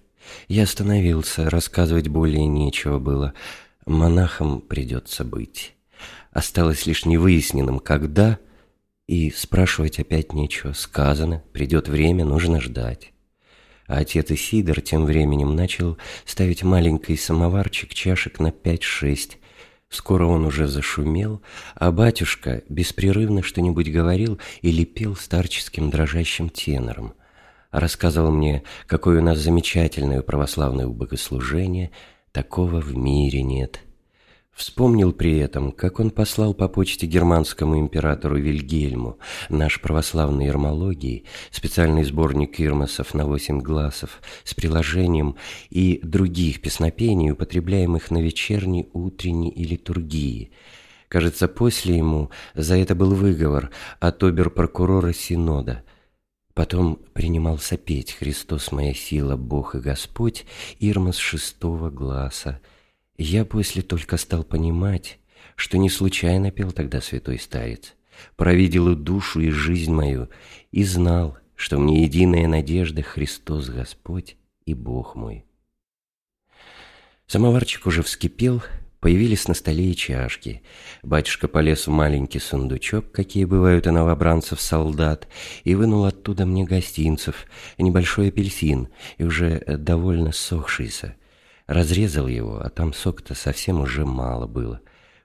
Я остановился, рассказывать более нечего было. Монахом придется быть. Осталось лишь невыясненным, когда, и спрашивать опять нечего. Сказано, придет время, нужно ждать. А отец Исидор тем временем начал ставить маленький самоварчик чашек на пять-шесть, Скоро он уже зашумел, а батюшка беспрерывно что-нибудь говорил или пел старческим дрожащим тенором. Рассказывал мне, какое у нас замечательное православное богослужение, такого в мире нет. Вспомнил при этом, как он послал по почте германскому императору Вильгельму наш православный ирмологии, специальный сборник ирмосов на восемь глазов с приложением и других песнопений, употребляемых на вечерней, утренней и литургии. Кажется, после ему за это был выговор от обер-прокурора Синода. Потом принимался петь «Христос моя сила, Бог и Господь» Ирма с шестого глаза. Я после только стал понимать, что не случайно пел тогда святой старец. Провидел душу, и жизнь мою, и знал, что мне единая надежда Христос Господь и Бог мой. Самоварчик уже вскипел, Появились на столе и чашки. Батюшка полез в маленький сундучок, какие бывают у новобранцев солдат, и вынул оттуда мне гостинцев, небольшой апельсин, и уже довольно сохшийся. Разрезал его, а там сок-то совсем уже мало было.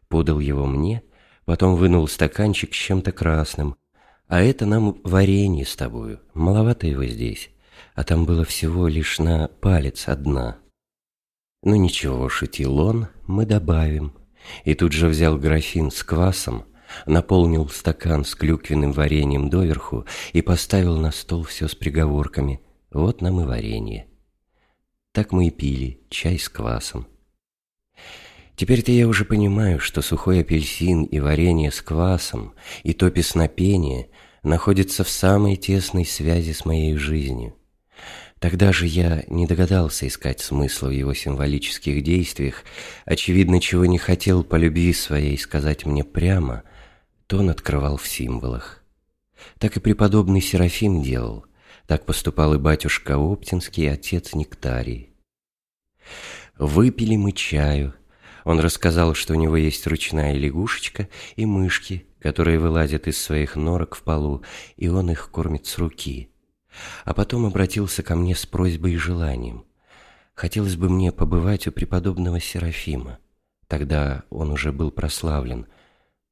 Подал его мне, потом вынул стаканчик с чем-то красным. А это нам варенье с тобою, маловато его здесь. А там было всего лишь на палец одна. «Ну ничего», — шутил он, — «мы добавим». И тут же взял графин с квасом, наполнил стакан с клюквенным вареньем доверху и поставил на стол все с приговорками. Вот нам и варенье. Так мы и пили чай с квасом. Теперь-то я уже понимаю, что сухой апельсин и варенье с квасом, и то песнопение находятся в самой тесной связи с моей жизнью. Тогда же я не догадался искать смысла в его символических действиях, очевидно, чего не хотел по любви своей сказать мне прямо, то он открывал в символах. Так и преподобный Серафим делал, так поступал и батюшка Оптинский, и отец Нектарий. Выпили мы чаю. Он рассказал, что у него есть ручная лягушечка и мышки, которые вылазят из своих норок в полу, и он их кормит с руки – а потом обратился ко мне с просьбой и желанием. Хотелось бы мне побывать у преподобного Серафима. Тогда он уже был прославлен.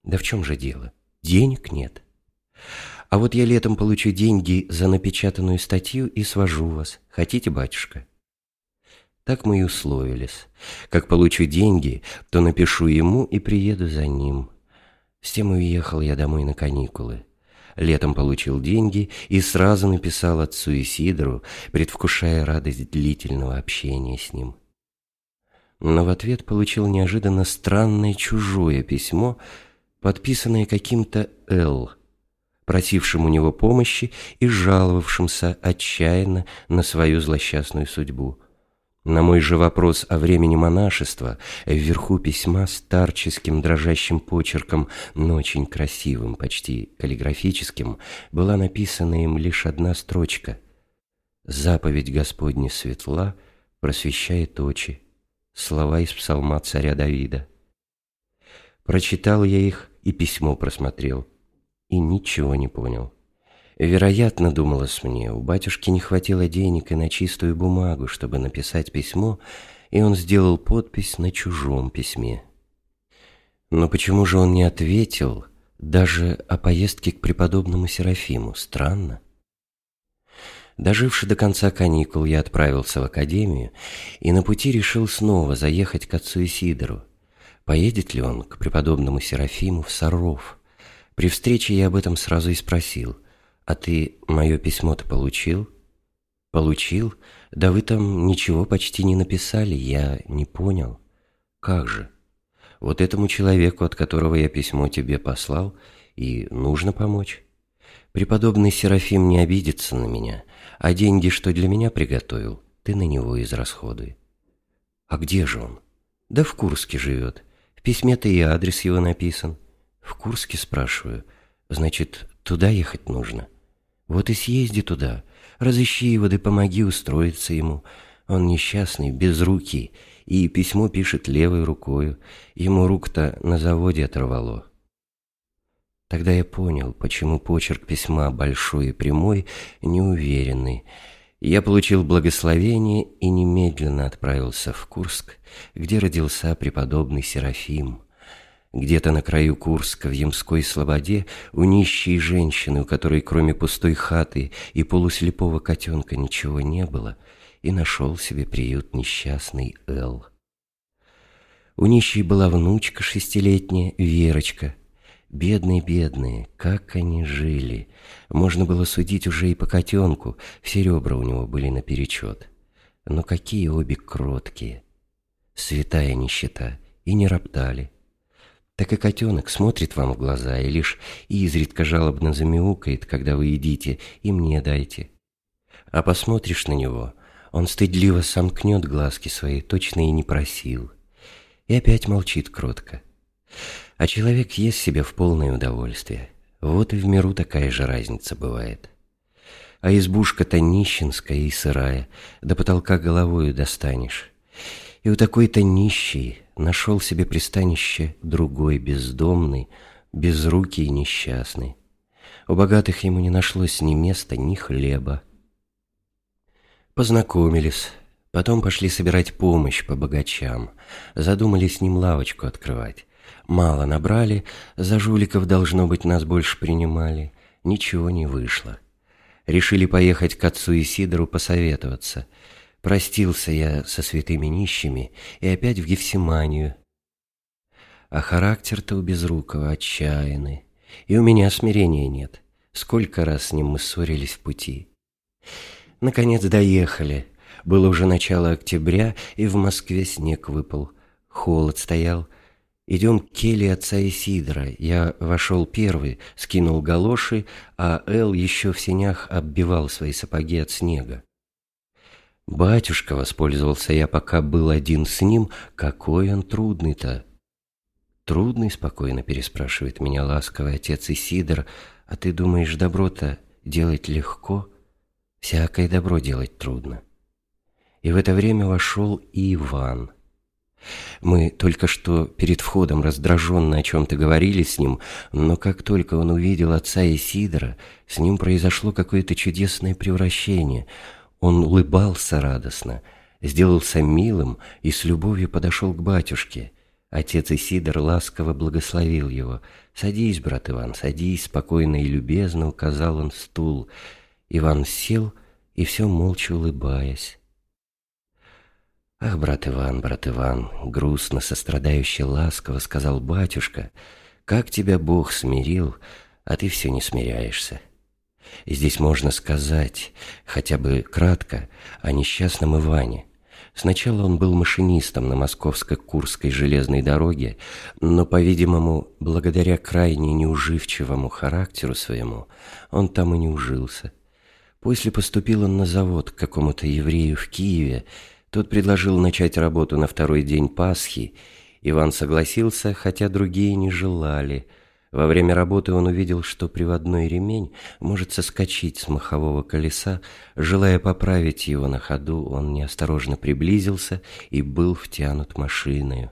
Да в чем же дело? Денег нет. А вот я летом получу деньги за напечатанную статью и свожу вас. Хотите, батюшка? Так мы и условились. Как получу деньги, то напишу ему и приеду за ним. С тем уехал я домой на каникулы летом получил деньги и сразу написал отцу Исидору, предвкушая радость длительного общения с ним. Но в ответ получил неожиданно странное чужое письмо, подписанное каким-то «Л», просившим у него помощи и жаловавшимся отчаянно на свою злосчастную судьбу. На мой же вопрос о времени монашества вверху письма старческим дрожащим почерком, но очень красивым, почти каллиграфическим, была написана им лишь одна строчка. «Заповедь Господня светла просвещает очи». Слова из псалма царя Давида. Прочитал я их и письмо просмотрел, и ничего не понял. Вероятно, думалось мне, у батюшки не хватило денег и на чистую бумагу, чтобы написать письмо, и он сделал подпись на чужом письме. Но почему же он не ответил даже о поездке к преподобному Серафиму? Странно. Доживши до конца каникул, я отправился в академию и на пути решил снова заехать к отцу Исидору. Поедет ли он к преподобному Серафиму в Саров? При встрече я об этом сразу и спросил – «А ты мое письмо-то получил?» «Получил? Да вы там ничего почти не написали, я не понял». «Как же? Вот этому человеку, от которого я письмо тебе послал, и нужно помочь. Преподобный Серафим не обидится на меня, а деньги, что для меня приготовил, ты на него израсходуй». «А где же он?» «Да в Курске живет. В письме-то и адрес его написан». «В Курске, спрашиваю. Значит, туда ехать нужно?» Вот и съезди туда, разыщи его, да помоги устроиться ему. Он несчастный, без руки, и письмо пишет левой рукою. Ему рук-то на заводе оторвало. Тогда я понял, почему почерк письма большой и прямой, неуверенный. Я получил благословение и немедленно отправился в Курск, где родился преподобный Серафим. Где-то на краю Курска, в Ямской слободе, у нищей женщины, у которой кроме пустой хаты и полуслепого котенка ничего не было, и нашел себе приют несчастный Эл. У нищей была внучка шестилетняя, Верочка. Бедные-бедные, как они жили. Можно было судить уже и по котенку, все ребра у него были наперечет. Но какие обе кроткие. Святая нищета, и не роптали. Так и котенок смотрит вам в глаза и лишь изредка жалобно замяукает, когда вы едите, и мне дайте. А посмотришь на него, он стыдливо сомкнет глазки свои, точно и не просил. И опять молчит кротко. А человек ест себе в полное удовольствие. Вот и в миру такая же разница бывает. А избушка-то нищенская и сырая, до потолка головою достанешь. И у такой-то нищей нашел себе пристанище другой бездомный, безрукий и несчастный. У богатых ему не нашлось ни места, ни хлеба. Познакомились, потом пошли собирать помощь по богачам, задумали с ним лавочку открывать. Мало набрали, за жуликов, должно быть, нас больше принимали. Ничего не вышло. Решили поехать к отцу Исидору посоветоваться – Простился я со святыми нищими и опять в Гефсиманию. А характер-то у Безрукова отчаянный, и у меня смирения нет. Сколько раз с ним мы ссорились в пути. Наконец доехали. Было уже начало октября, и в Москве снег выпал. Холод стоял. Идем к келье отца Исидора. Я вошел первый, скинул галоши, а Эл еще в сенях оббивал свои сапоги от снега. «Батюшка», — воспользовался я, пока был один с ним, — «какой он трудный-то». «Трудный?» — спокойно переспрашивает меня ласковый отец Исидор. «А ты думаешь, добро-то делать легко? Всякое добро делать трудно». И в это время вошел Иван. Мы только что перед входом раздраженно о чем-то говорили с ним, но как только он увидел отца Исидора, с ним произошло какое-то чудесное превращение — он улыбался радостно, сделался милым и с любовью подошел к батюшке. Отец Исидор ласково благословил его. «Садись, брат Иван, садись», спокойно и любезно указал он стул. Иван сел и все молча улыбаясь. «Ах, брат Иван, брат Иван!» — грустно, сострадающе ласково сказал батюшка. «Как тебя Бог смирил, а ты все не смиряешься. Здесь можно сказать, хотя бы кратко, о несчастном Иване. Сначала он был машинистом на московско-курской железной дороге, но, по-видимому, благодаря крайне неуживчивому характеру своему, он там и не ужился. После поступил он на завод к какому-то еврею в Киеве, тот предложил начать работу на второй день Пасхи. Иван согласился, хотя другие не желали – во время работы он увидел, что приводной ремень может соскочить с махового колеса. Желая поправить его на ходу, он неосторожно приблизился и был втянут машиною.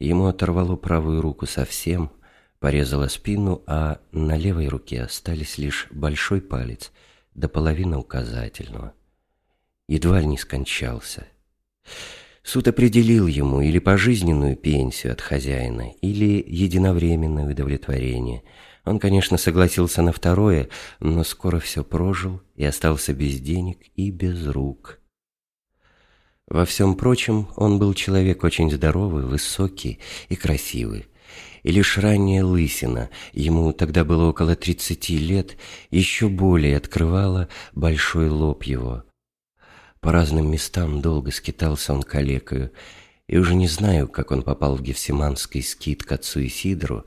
Ему оторвало правую руку совсем, порезало спину, а на левой руке остались лишь большой палец до половины указательного. Едва ли не скончался. Суд определил ему или пожизненную пенсию от хозяина, или единовременное удовлетворение. Он, конечно, согласился на второе, но скоро все прожил и остался без денег и без рук. Во всем прочем, он был человек очень здоровый, высокий и красивый. И лишь ранняя лысина, ему тогда было около тридцати лет, еще более открывала большой лоб его – по разным местам долго скитался он калекою, и уже не знаю, как он попал в Гефсиманский скит к отцу Исидору,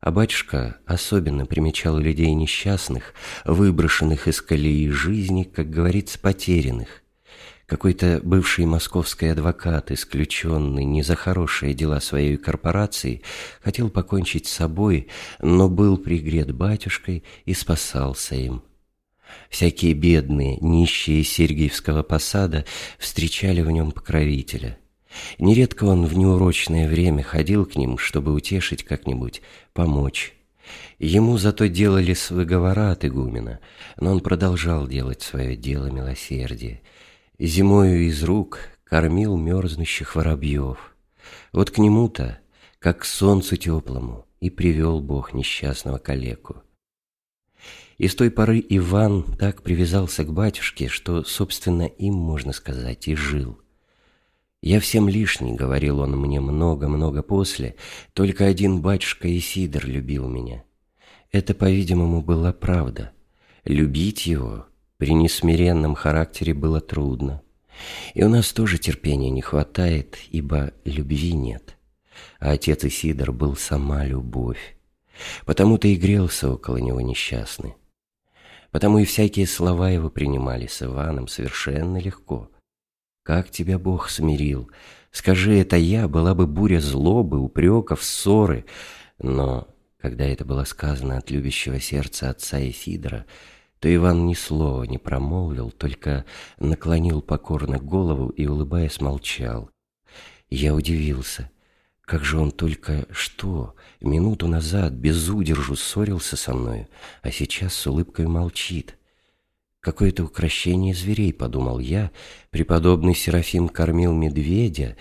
а батюшка особенно примечал людей несчастных, выброшенных из колеи жизни, как говорится, потерянных. Какой-то бывший московский адвокат, исключенный не за хорошие дела своей корпорации, хотел покончить с собой, но был пригрет батюшкой и спасался им. Всякие бедные, нищие Сергиевского посада встречали в нем покровителя. Нередко он в неурочное время ходил к ним, чтобы утешить как-нибудь, помочь. Ему зато делали выговора от игумена, но он продолжал делать свое дело милосердия. Зимою из рук кормил мерзнущих воробьев. Вот к нему-то, как к солнцу теплому, и привел Бог несчастного калеку. И с той поры Иван так привязался к батюшке, что, собственно, им, можно сказать, и жил. «Я всем лишний», — говорил он мне много-много после, «только один батюшка Исидор любил меня». Это, по-видимому, была правда. Любить его при несмиренном характере было трудно. И у нас тоже терпения не хватает, ибо любви нет. а отец Исидор был сама любовь. Потому-то и грелся около него несчастный. Потому и всякие слова его принимали с Иваном совершенно легко. «Как тебя Бог смирил! Скажи, это я, была бы буря злобы, упреков, ссоры!» Но когда это было сказано от любящего сердца отца Исидора, то Иван ни слова не промолвил, только наклонил покорно голову и, улыбаясь, молчал. Я удивился. Как же он только что, минуту назад, без удержу ссорился со мною, а сейчас с улыбкой молчит. Какое-то укращение зверей, подумал я. Преподобный Серафим кормил медведя,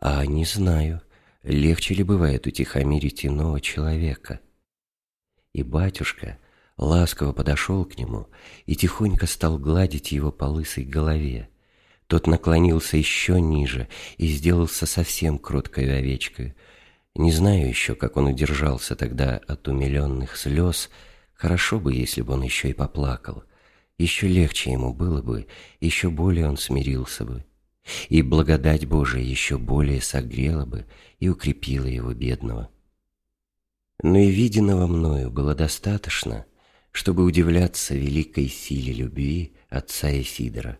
а не знаю, легче ли бывает утихомирить иного человека. И батюшка ласково подошел к нему и тихонько стал гладить его по лысой голове. Тот наклонился еще ниже и сделался совсем кроткой овечкой. Не знаю еще, как он удержался тогда от умиленных слез. Хорошо бы, если бы он еще и поплакал. Еще легче ему было бы, еще более он смирился бы. И благодать Божия еще более согрела бы и укрепила его бедного. Но и виденного мною было достаточно, чтобы удивляться великой силе любви отца Исидора.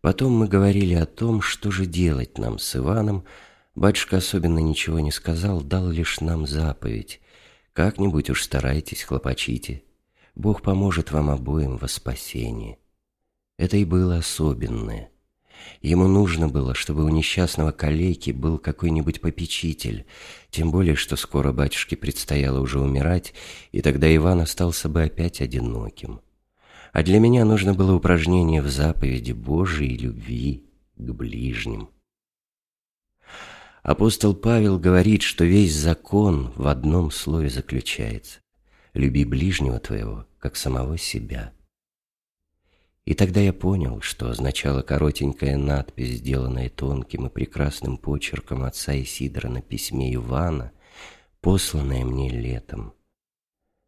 Потом мы говорили о том, что же делать нам с Иваном. Батюшка особенно ничего не сказал, дал лишь нам заповедь. Как-нибудь уж старайтесь, хлопочите. Бог поможет вам обоим во спасении. Это и было особенное. Ему нужно было, чтобы у несчастного калеки был какой-нибудь попечитель, тем более, что скоро батюшке предстояло уже умирать, и тогда Иван остался бы опять одиноким а для меня нужно было упражнение в заповеди Божией любви к ближним. Апостол Павел говорит, что весь закон в одном слове заключается «люби ближнего твоего, как самого себя». И тогда я понял, что означала коротенькая надпись, сделанная тонким и прекрасным почерком отца Исидора на письме Ивана, посланная мне летом.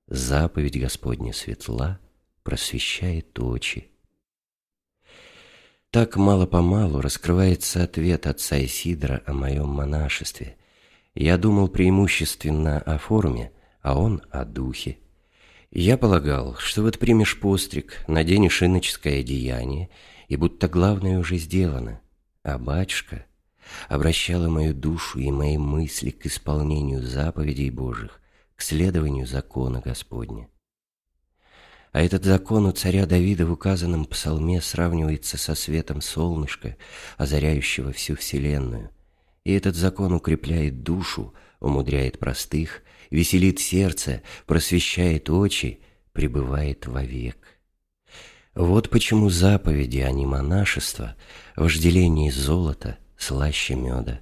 «Заповедь Господня светла, просвещает очи. Так мало-помалу раскрывается ответ отца Исидора о моем монашестве. Я думал преимущественно о форме, а он о духе. Я полагал, что вот примешь постриг, наденешь иноческое одеяние, и будто главное уже сделано. А батюшка обращала мою душу и мои мысли к исполнению заповедей Божьих, к следованию закона Господня. А этот закон у царя Давида в указанном псалме сравнивается со светом солнышка, озаряющего всю вселенную. И этот закон укрепляет душу, умудряет простых, веселит сердце, просвещает очи, пребывает вовек. Вот почему заповеди, а не монашество, вожделение золота слаще меда.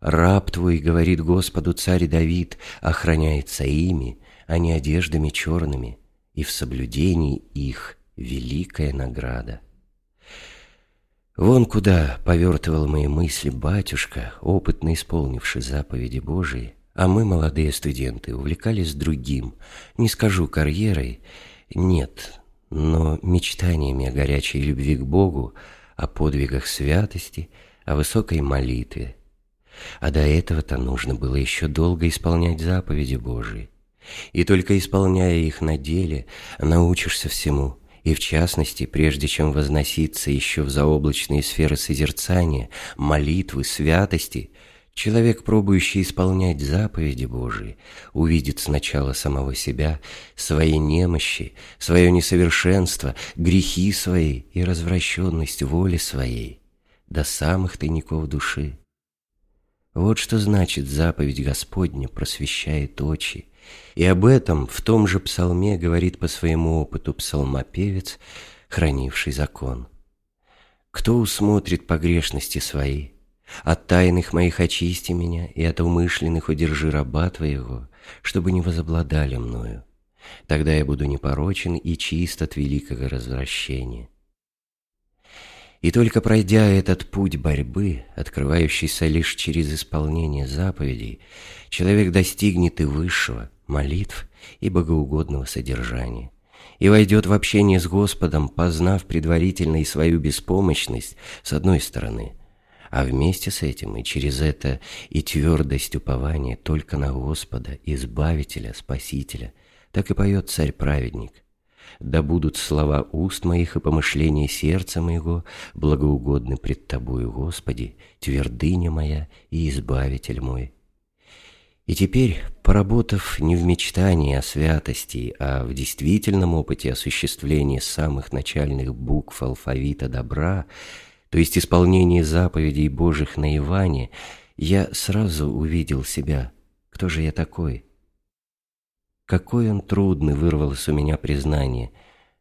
«Раб твой, — говорит Господу царь Давид, — охраняется ими, а не одеждами черными, и в соблюдении их великая награда. Вон куда повертывал мои мысли батюшка, опытно исполнивший заповеди Божии, а мы, молодые студенты, увлекались другим, не скажу карьерой, нет, но мечтаниями о горячей любви к Богу, о подвигах святости, о высокой молитве. А до этого-то нужно было еще долго исполнять заповеди Божии. И только исполняя их на деле, научишься всему, и в частности, прежде чем возноситься еще в заоблачные сферы созерцания, молитвы, святости, человек, пробующий исполнять заповеди Божии, увидит сначала самого себя, свои немощи, свое несовершенство, грехи свои и развращенность воли своей, до самых тайников души. Вот что значит заповедь Господня просвещает очи, и об этом в том же псалме говорит по своему опыту псалмопевец, хранивший закон. «Кто усмотрит погрешности свои? От тайных моих очисти меня, и от умышленных удержи раба твоего, чтобы не возобладали мною. Тогда я буду непорочен и чист от великого развращения». И только пройдя этот путь борьбы, открывающийся лишь через исполнение заповедей, человек достигнет и высшего, молитв и богоугодного содержания, и войдет в общение с Господом, познав предварительно и свою беспомощность с одной стороны, а вместе с этим и через это и твердость упования только на Господа, Избавителя, Спасителя, так и поет царь-праведник. «Да будут слова уст моих и помышления сердца моего благоугодны пред Тобою, Господи, твердыня моя и Избавитель мой». И теперь, поработав не в мечтании о святости, а в действительном опыте осуществления самых начальных букв алфавита добра, то есть исполнение заповедей Божьих на Иване, я сразу увидел себя. Кто же я такой? Какой он трудный, вырвалось у меня признание.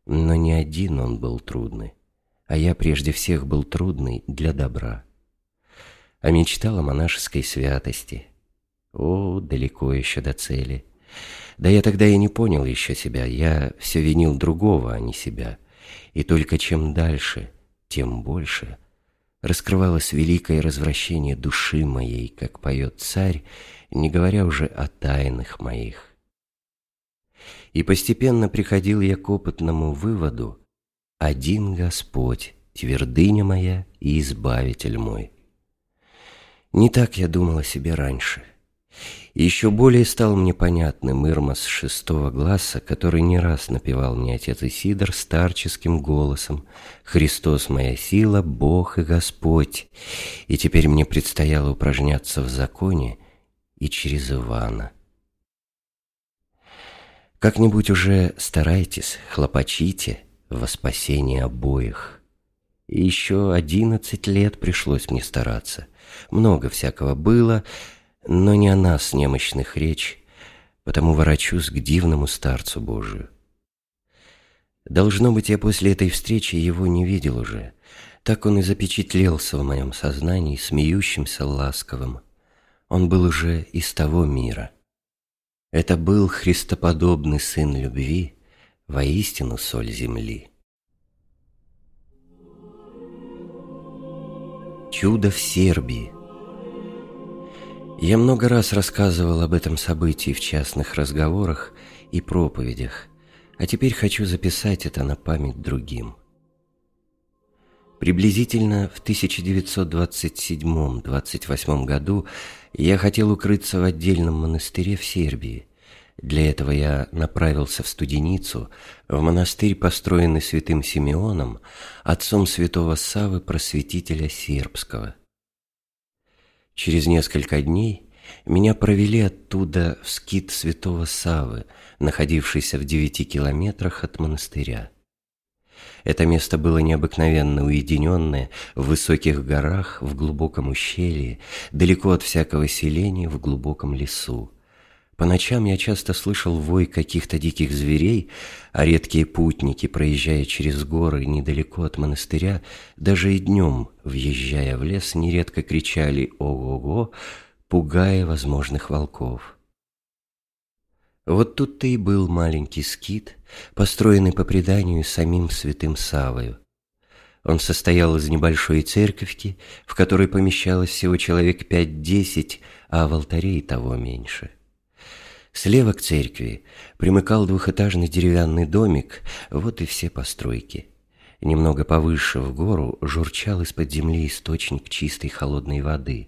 Но не один он был трудный, а я прежде всех был трудный для добра. А мечтал о монашеской святости. О, далеко еще до цели. Да я тогда и не понял еще себя, я все винил другого, а не себя. И только чем дальше, тем больше раскрывалось великое развращение души моей, как поет царь, не говоря уже о тайнах моих. И постепенно приходил я к опытному выводу «Один Господь, твердыня моя и избавитель мой». Не так я думал о себе раньше – еще более стал мне понятным Ирмас шестого глаза, который не раз напевал мне отец Исидор старческим голосом «Христос моя сила, Бог и Господь». И теперь мне предстояло упражняться в законе и через Ивана. Как-нибудь уже старайтесь, хлопочите во спасение обоих. И еще одиннадцать лет пришлось мне стараться. Много всякого было — но не о нас, немощных, речь, потому ворочусь к дивному старцу Божию. Должно быть, я после этой встречи его не видел уже. Так он и запечатлелся в моем сознании, смеющимся, ласковым. Он был уже из того мира. Это был христоподобный сын любви, воистину соль земли. Чудо в Сербии. Я много раз рассказывал об этом событии в частных разговорах и проповедях, а теперь хочу записать это на память другим. Приблизительно в 1927-28 году я хотел укрыться в отдельном монастыре в Сербии. Для этого я направился в Студеницу, в монастырь, построенный святым Симеоном, отцом святого Савы, просветителя сербского – Через несколько дней меня провели оттуда в скит святого Савы, находившийся в девяти километрах от монастыря. Это место было необыкновенно уединенное, в высоких горах, в глубоком ущелье, далеко от всякого селения, в глубоком лесу. По ночам я часто слышал вой каких-то диких зверей, а редкие путники, проезжая через горы недалеко от монастыря, даже и днем, въезжая в лес, нередко кричали «Ого-го!», пугая возможных волков. Вот тут-то и был маленький скит, построенный по преданию самим святым Савою. Он состоял из небольшой церковки, в которой помещалось всего человек пять-десять, а в алтаре и того меньше. Слева к церкви примыкал двухэтажный деревянный домик, вот и все постройки. Немного повыше в гору журчал из-под земли источник чистой холодной воды.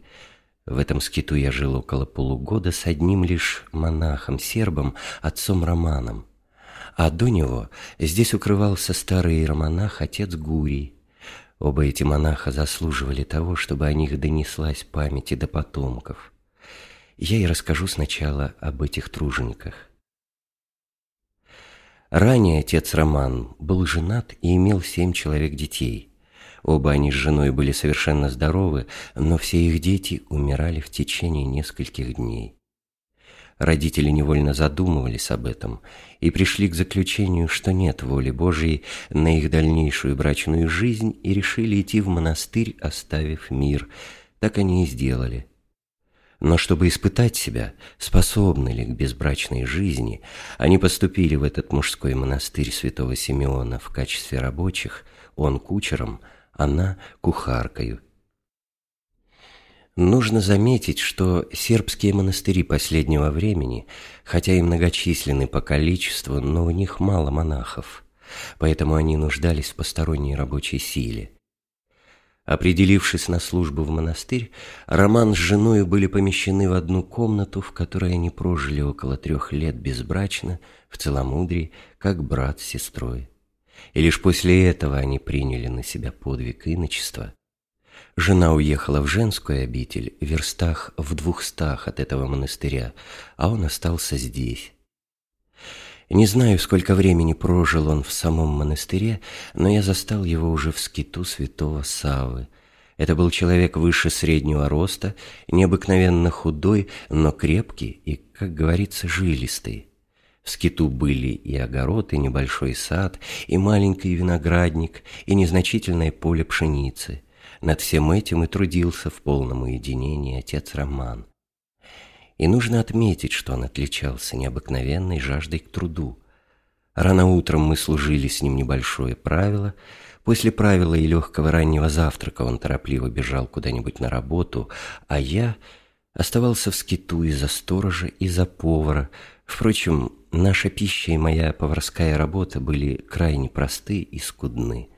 В этом скиту я жил около полугода с одним лишь монахом-сербом, отцом Романом. А до него здесь укрывался старый иеромонах, отец Гурий. Оба эти монаха заслуживали того, чтобы о них донеслась память и до потомков я и расскажу сначала об этих тружениках. Ранее отец Роман был женат и имел семь человек детей. Оба они с женой были совершенно здоровы, но все их дети умирали в течение нескольких дней. Родители невольно задумывались об этом и пришли к заключению, что нет воли Божьей на их дальнейшую брачную жизнь и решили идти в монастырь, оставив мир. Так они и сделали – но чтобы испытать себя, способны ли к безбрачной жизни, они поступили в этот мужской монастырь святого Симеона в качестве рабочих, он кучером, она кухаркою. Нужно заметить, что сербские монастыри последнего времени, хотя и многочисленны по количеству, но у них мало монахов, поэтому они нуждались в посторонней рабочей силе – Определившись на службу в монастырь, Роман с женой были помещены в одну комнату, в которой они прожили около трех лет безбрачно, в целомудрии, как брат с сестрой. И лишь после этого они приняли на себя подвиг иночества. Жена уехала в женскую обитель, в верстах в двухстах от этого монастыря, а он остался здесь. Не знаю, сколько времени прожил он в самом монастыре, но я застал его уже в скиту святого Савы. Это был человек выше среднего роста, необыкновенно худой, но крепкий и, как говорится, жилистый. В скиту были и огород, и небольшой сад, и маленький виноградник, и незначительное поле пшеницы. Над всем этим и трудился в полном уединении отец Роман. И нужно отметить, что он отличался необыкновенной жаждой к труду. Рано утром мы служили с ним небольшое правило. После правила и легкого раннего завтрака он торопливо бежал куда-нибудь на работу, а я оставался в скиту из-за сторожа и за повара. Впрочем, наша пища и моя поварская работа были крайне просты и скудны.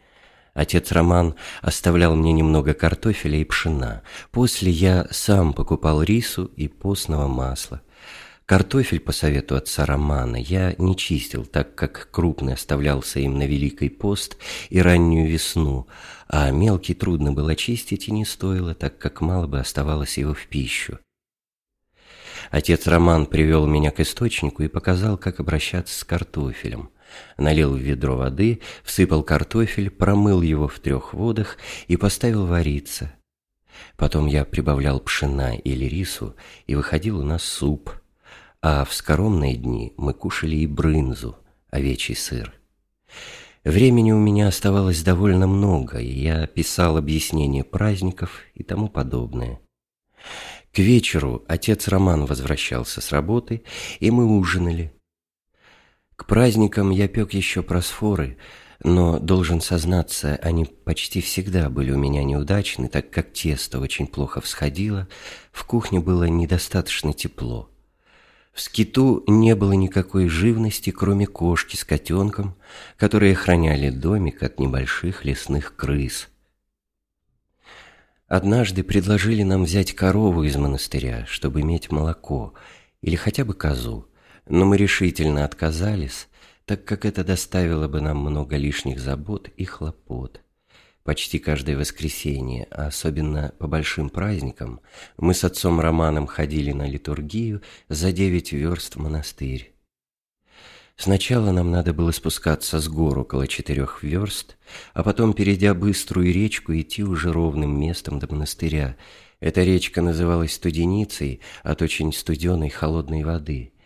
Отец Роман оставлял мне немного картофеля и пшена. После я сам покупал рису и постного масла. Картофель, по совету отца Романа, я не чистил, так как крупный оставлялся им на Великий пост и раннюю весну, а мелкий трудно было чистить и не стоило, так как мало бы оставалось его в пищу. Отец Роман привел меня к источнику и показал, как обращаться с картофелем налил в ведро воды, всыпал картофель, промыл его в трех водах и поставил вариться. Потом я прибавлял пшена или рису, и выходил у нас суп. А в скоромные дни мы кушали и брынзу, овечий сыр. Времени у меня оставалось довольно много, и я писал объяснения праздников и тому подобное. К вечеру отец Роман возвращался с работы, и мы ужинали. К праздникам я пек еще просфоры, но, должен сознаться, они почти всегда были у меня неудачны, так как тесто очень плохо всходило, в кухне было недостаточно тепло. В скиту не было никакой живности, кроме кошки с котенком, которые охраняли домик от небольших лесных крыс. Однажды предложили нам взять корову из монастыря, чтобы иметь молоко, или хотя бы козу но мы решительно отказались, так как это доставило бы нам много лишних забот и хлопот. Почти каждое воскресенье, а особенно по большим праздникам, мы с отцом Романом ходили на литургию за девять верст в монастырь. Сначала нам надо было спускаться с гор около четырех верст, а потом, перейдя быструю речку, идти уже ровным местом до монастыря. Эта речка называлась Студеницей от очень студеной холодной воды –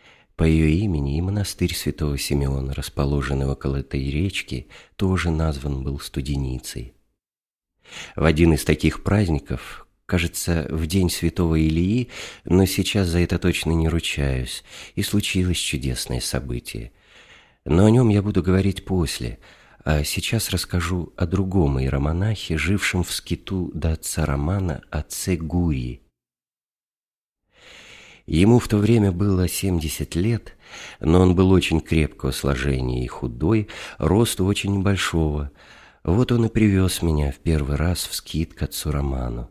по ее имени и монастырь святого Симеона, расположенный около этой речки, тоже назван был Студеницей. В один из таких праздников, кажется, в день святого Илии, но сейчас за это точно не ручаюсь, и случилось чудесное событие. Но о нем я буду говорить после, а сейчас расскажу о другом иеромонахе, жившем в скиту до отца Романа, отце Гурии, Ему в то время было 70 лет, но он был очень крепкого сложения и худой, росту очень большого. Вот он и привез меня в первый раз в скит к отцу Роману.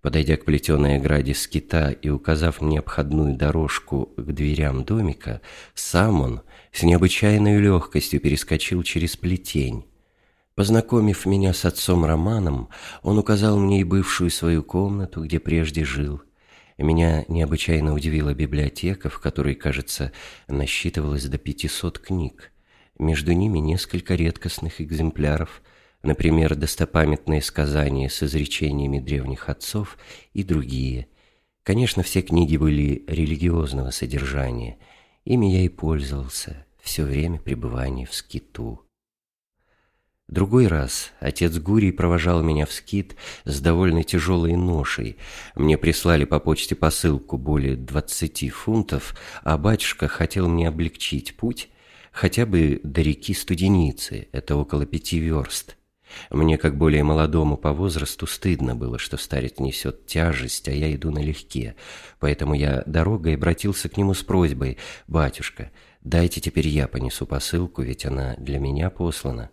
Подойдя к плетеной ограде скита и указав мне обходную дорожку к дверям домика, сам он с необычайной легкостью перескочил через плетень. Познакомив меня с отцом Романом, он указал мне и бывшую свою комнату, где прежде жил. Меня необычайно удивила библиотека, в которой, кажется, насчитывалось до 500 книг. Между ними несколько редкостных экземпляров, например, достопамятные сказания с изречениями древних отцов и другие. Конечно, все книги были религиозного содержания. Ими я и пользовался все время пребывания в скиту. Другой раз отец Гурий провожал меня в скит с довольно тяжелой ношей. Мне прислали по почте посылку более двадцати фунтов, а батюшка хотел мне облегчить путь хотя бы до реки Студеницы, это около пяти верст. Мне, как более молодому по возрасту, стыдно было, что старец несет тяжесть, а я иду налегке. Поэтому я дорогой обратился к нему с просьбой, «Батюшка, дайте теперь я понесу посылку, ведь она для меня послана».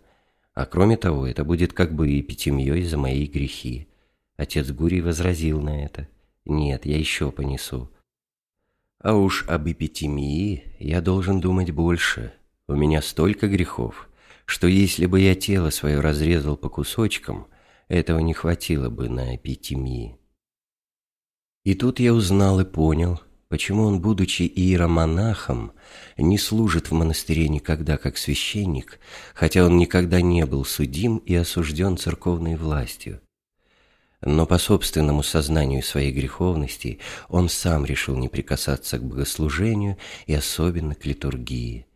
А кроме того, это будет как бы и пятимьей за мои грехи. Отец Гурий возразил на это. Нет, я еще понесу. А уж об эпитемии я должен думать больше. У меня столько грехов, что если бы я тело свое разрезал по кусочкам, этого не хватило бы на эпитемии. И тут я узнал и понял, почему он, будучи иеромонахом, не служит в монастыре никогда как священник, хотя он никогда не был судим и осужден церковной властью. Но по собственному сознанию своей греховности он сам решил не прикасаться к богослужению и особенно к литургии.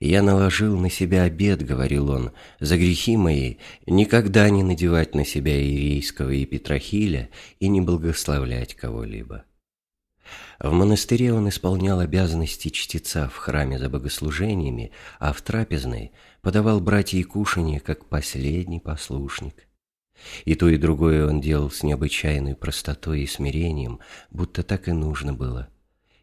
«Я наложил на себя обет, — говорил он, — за грехи мои никогда не надевать на себя иерейского и петрохиля и не благословлять кого-либо». В монастыре он исполнял обязанности чтеца в храме за богослужениями, а в трапезной подавал братья и кушанье как последний послушник. И то, и другое он делал с необычайной простотой и смирением, будто так и нужно было.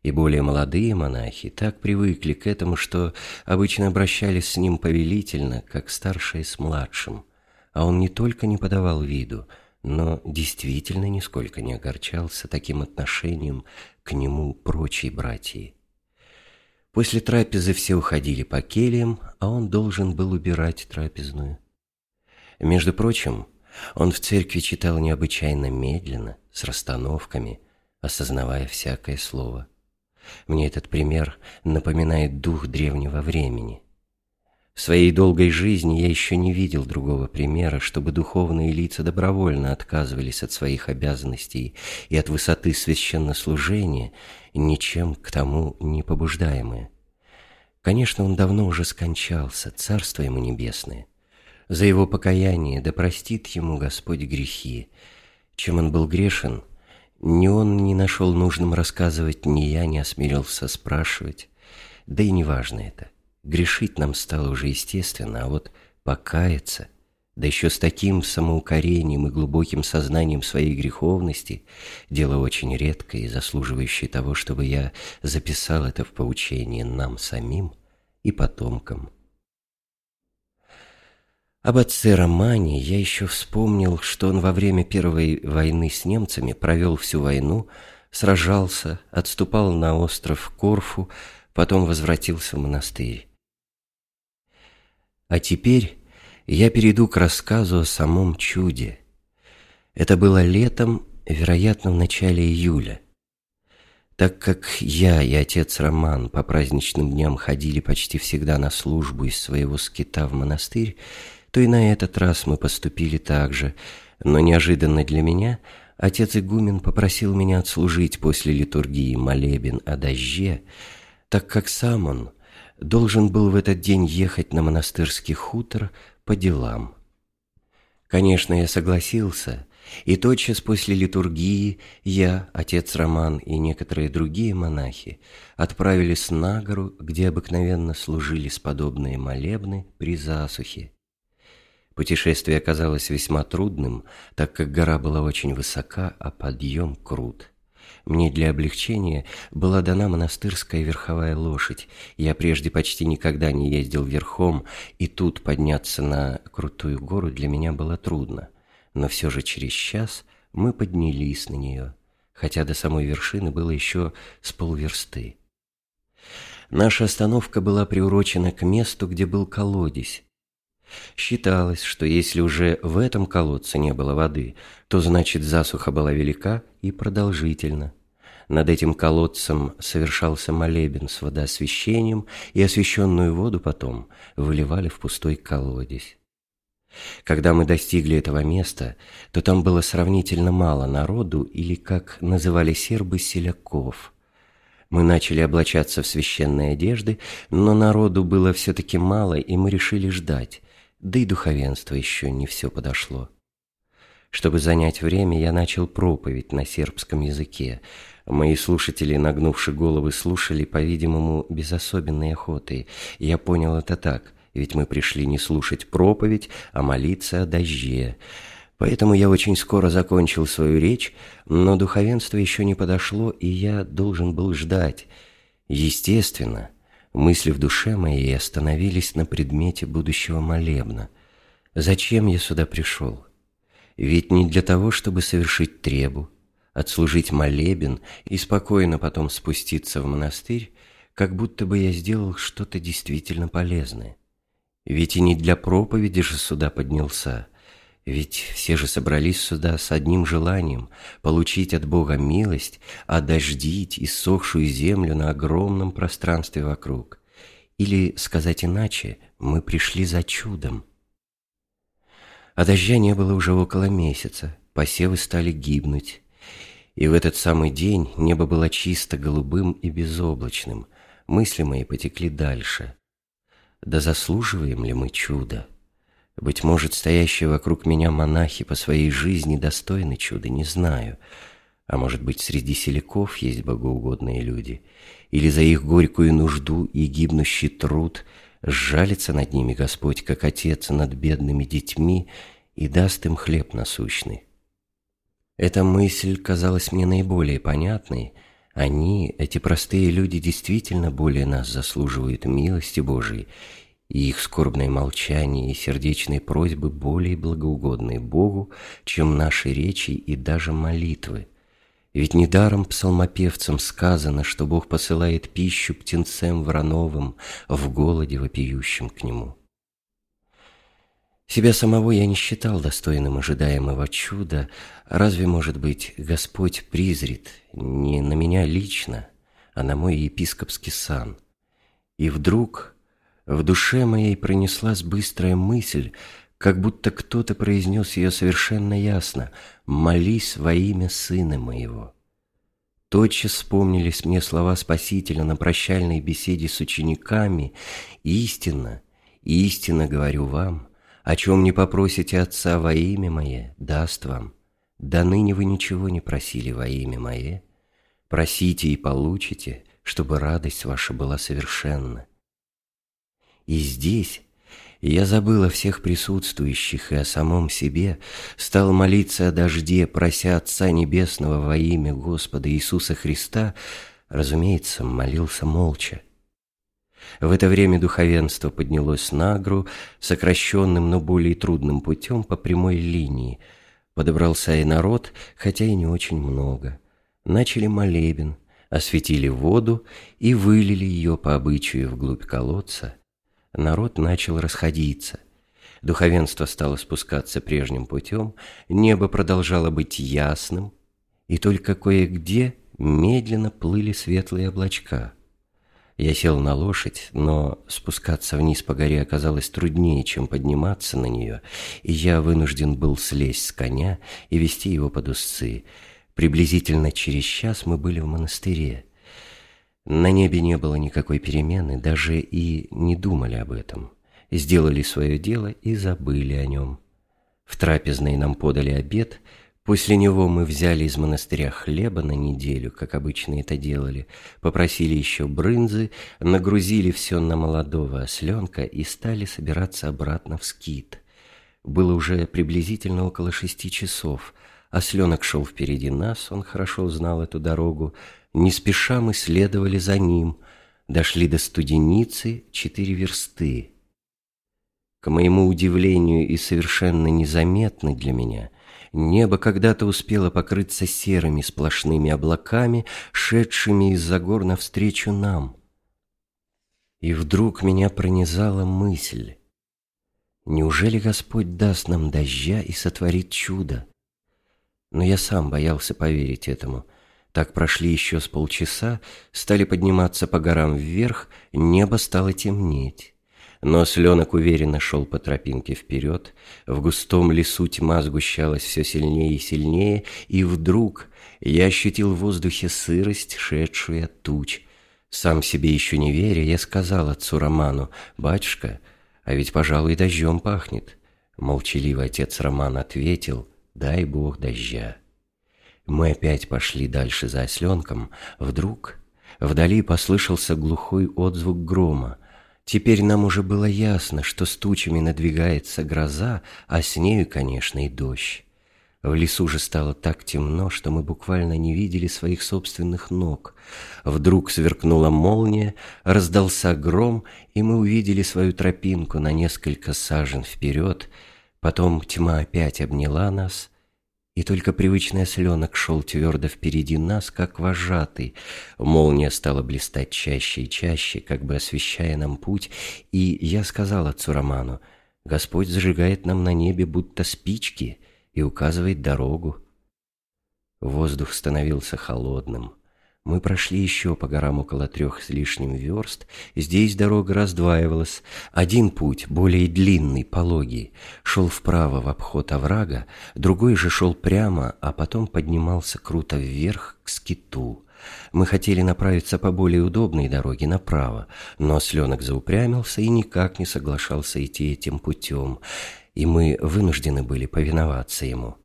И более молодые монахи так привыкли к этому, что обычно обращались с ним повелительно, как старшие с младшим. А он не только не подавал виду, но действительно нисколько не огорчался таким отношением к нему прочей братьи. После трапезы все уходили по кельям, а он должен был убирать трапезную. Между прочим, он в церкви читал необычайно медленно, с расстановками, осознавая всякое слово. Мне этот пример напоминает дух древнего времени. В своей долгой жизни я еще не видел другого примера, чтобы духовные лица добровольно отказывались от своих обязанностей и от высоты священнослужения, ничем к тому не побуждаемые. Конечно, он давно уже скончался, царство ему небесное за его покаяние, да простит ему Господь грехи. Чем он был грешен, ни он не нашел нужным рассказывать, ни я не осмелился спрашивать. Да и не важно это. Грешить нам стало уже естественно, а вот покаяться, да еще с таким самоукорением и глубоким сознанием своей греховности, дело очень редкое и заслуживающее того, чтобы я записал это в поучение нам самим и потомкам. Об отце Романе я еще вспомнил, что он во время Первой войны с немцами провел всю войну, сражался, отступал на остров Корфу, потом возвратился в монастырь. А теперь я перейду к рассказу о самом чуде. Это было летом, вероятно, в начале июля. Так как я и отец Роман по праздничным дням ходили почти всегда на службу из своего скита в монастырь, то и на этот раз мы поступили так же, но неожиданно для меня отец игумен попросил меня отслужить после литургии молебен о дожде, так как сам он должен был в этот день ехать на монастырский хутор по делам. Конечно, я согласился, и тотчас после литургии я, отец Роман и некоторые другие монахи отправились на гору, где обыкновенно служились подобные молебны при засухе, Путешествие оказалось весьма трудным, так как гора была очень высока, а подъем крут. Мне для облегчения была дана монастырская верховая лошадь. Я прежде почти никогда не ездил верхом, и тут подняться на крутую гору для меня было трудно. Но все же через час мы поднялись на нее, хотя до самой вершины было еще с полверсты. Наша остановка была приурочена к месту, где был колодец, Считалось, что если уже в этом колодце не было воды, то значит засуха была велика и продолжительна. Над этим колодцем совершался молебен с водоосвящением, и освященную воду потом выливали в пустой колодец. Когда мы достигли этого места, то там было сравнительно мало народу, или, как называли сербы, селяков. Мы начали облачаться в священные одежды, но народу было все-таки мало, и мы решили ждать да и духовенство еще не все подошло. Чтобы занять время, я начал проповедь на сербском языке. Мои слушатели, нагнувши головы, слушали, по-видимому, без особенной охоты. Я понял это так, ведь мы пришли не слушать проповедь, а молиться о дожде. Поэтому я очень скоро закончил свою речь, но духовенство еще не подошло, и я должен был ждать. Естественно, Мысли в душе моей остановились на предмете будущего молебна. Зачем я сюда пришел? Ведь не для того, чтобы совершить требу, отслужить молебен и спокойно потом спуститься в монастырь, как будто бы я сделал что-то действительно полезное. Ведь и не для проповеди же сюда поднялся, ведь все же собрались сюда с одним желанием – получить от Бога милость, одождить иссохшую землю на огромном пространстве вокруг. Или, сказать иначе, мы пришли за чудом. А дождя не было уже около месяца, посевы стали гибнуть. И в этот самый день небо было чисто голубым и безоблачным, мысли мои потекли дальше. Да заслуживаем ли мы чуда? Быть может, стоящие вокруг меня монахи по своей жизни достойны чуда, не знаю. А может быть, среди селяков есть богоугодные люди, или за их горькую нужду и гибнущий труд сжалится над ними Господь, как Отец над бедными детьми, и даст им хлеб насущный. Эта мысль казалась мне наиболее понятной. Они, эти простые люди, действительно более нас заслуживают милости Божией, и их скорбное молчание и сердечные просьбы более благоугодны Богу, чем наши речи и даже молитвы. Ведь недаром псалмопевцам сказано, что Бог посылает пищу птенцем врановым в голоде вопиющим к Нему. Себя самого я не считал достойным ожидаемого чуда, разве, может быть, Господь призрит не на меня лично, а на мой епископский сан. И вдруг в душе моей пронеслась быстрая мысль, как будто кто-то произнес ее совершенно ясно «Молись во имя Сына Моего». Тотчас вспомнились мне слова Спасителя на прощальной беседе с учениками «Истинно, истинно говорю вам, о чем не попросите Отца во имя Мое, даст вам. До ныне вы ничего не просили во имя Мое. Просите и получите, чтобы радость ваша была совершенна». И здесь я забыл о всех присутствующих и о самом себе, стал молиться о дожде, прося Отца Небесного во имя Господа Иисуса Христа, разумеется, молился молча. В это время духовенство поднялось на гору, сокращенным, но более трудным путем по прямой линии. Подобрался и народ, хотя и не очень много. Начали молебен, осветили воду и вылили ее по обычаю вглубь колодца, народ начал расходиться. Духовенство стало спускаться прежним путем, небо продолжало быть ясным, и только кое-где медленно плыли светлые облачка. Я сел на лошадь, но спускаться вниз по горе оказалось труднее, чем подниматься на нее, и я вынужден был слезть с коня и вести его под узцы. Приблизительно через час мы были в монастыре. На небе не было никакой перемены, даже и не думали об этом. Сделали свое дело и забыли о нем. В трапезной нам подали обед, после него мы взяли из монастыря хлеба на неделю, как обычно это делали, попросили еще брынзы, нагрузили все на молодого осленка и стали собираться обратно в скит. Было уже приблизительно около шести часов. Осленок шел впереди нас, он хорошо знал эту дорогу, не спеша мы следовали за ним, дошли до студеницы четыре версты. К моему удивлению и совершенно незаметно для меня, небо когда-то успело покрыться серыми сплошными облаками, шедшими из-за гор навстречу нам. И вдруг меня пронизала мысль. Неужели Господь даст нам дождя и сотворит чудо? Но я сам боялся поверить этому — так прошли еще с полчаса, стали подниматься по горам вверх, небо стало темнеть. Но сленок уверенно шел по тропинке вперед, в густом лесу тьма сгущалась все сильнее и сильнее, и вдруг я ощутил в воздухе сырость, шедшую от туч. Сам себе еще не веря, я сказал отцу Роману, «Батюшка, а ведь, пожалуй, дождем пахнет». Молчаливый отец Роман ответил, «Дай Бог дождя». Мы опять пошли дальше за осленком. Вдруг вдали послышался глухой отзвук грома. Теперь нам уже было ясно, что с тучами надвигается гроза, а с нею, конечно, и дождь. В лесу же стало так темно, что мы буквально не видели своих собственных ног. Вдруг сверкнула молния, раздался гром, и мы увидели свою тропинку на несколько сажен вперед, Потом тьма опять обняла нас, и только привычный осленок шел твердо впереди нас, как вожатый. Молния стала блистать чаще и чаще, как бы освещая нам путь, и я сказал отцу Роману, «Господь зажигает нам на небе будто спички и указывает дорогу». Воздух становился холодным. Мы прошли еще по горам около трех с лишним верст. Здесь дорога раздваивалась. Один путь, более длинный, пологий, шел вправо в обход оврага, другой же шел прямо, а потом поднимался круто вверх к скиту. Мы хотели направиться по более удобной дороге направо, но осленок заупрямился и никак не соглашался идти этим путем, и мы вынуждены были повиноваться ему.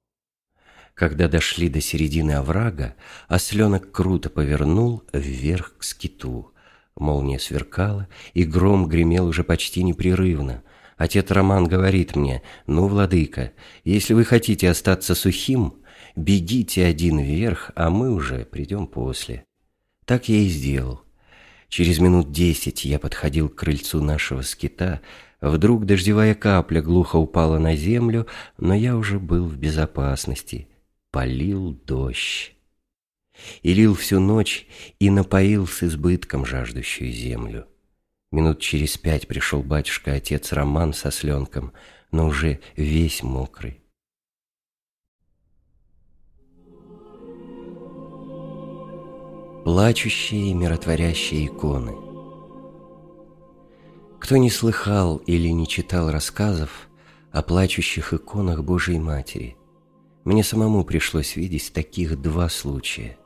Когда дошли до середины оврага, осленок круто повернул вверх к скиту. Молния сверкала, и гром гремел уже почти непрерывно. Отец Роман говорит мне, «Ну, владыка, если вы хотите остаться сухим, бегите один вверх, а мы уже придем после». Так я и сделал. Через минут десять я подходил к крыльцу нашего скита. Вдруг дождевая капля глухо упала на землю, но я уже был в безопасности полил дождь. И лил всю ночь, и напоил с избытком жаждущую землю. Минут через пять пришел батюшка-отец Роман со сленком, но уже весь мокрый. Плачущие и миротворящие иконы Кто не слыхал или не читал рассказов о плачущих иконах Божией Матери, мне самому пришлось видеть таких два случая.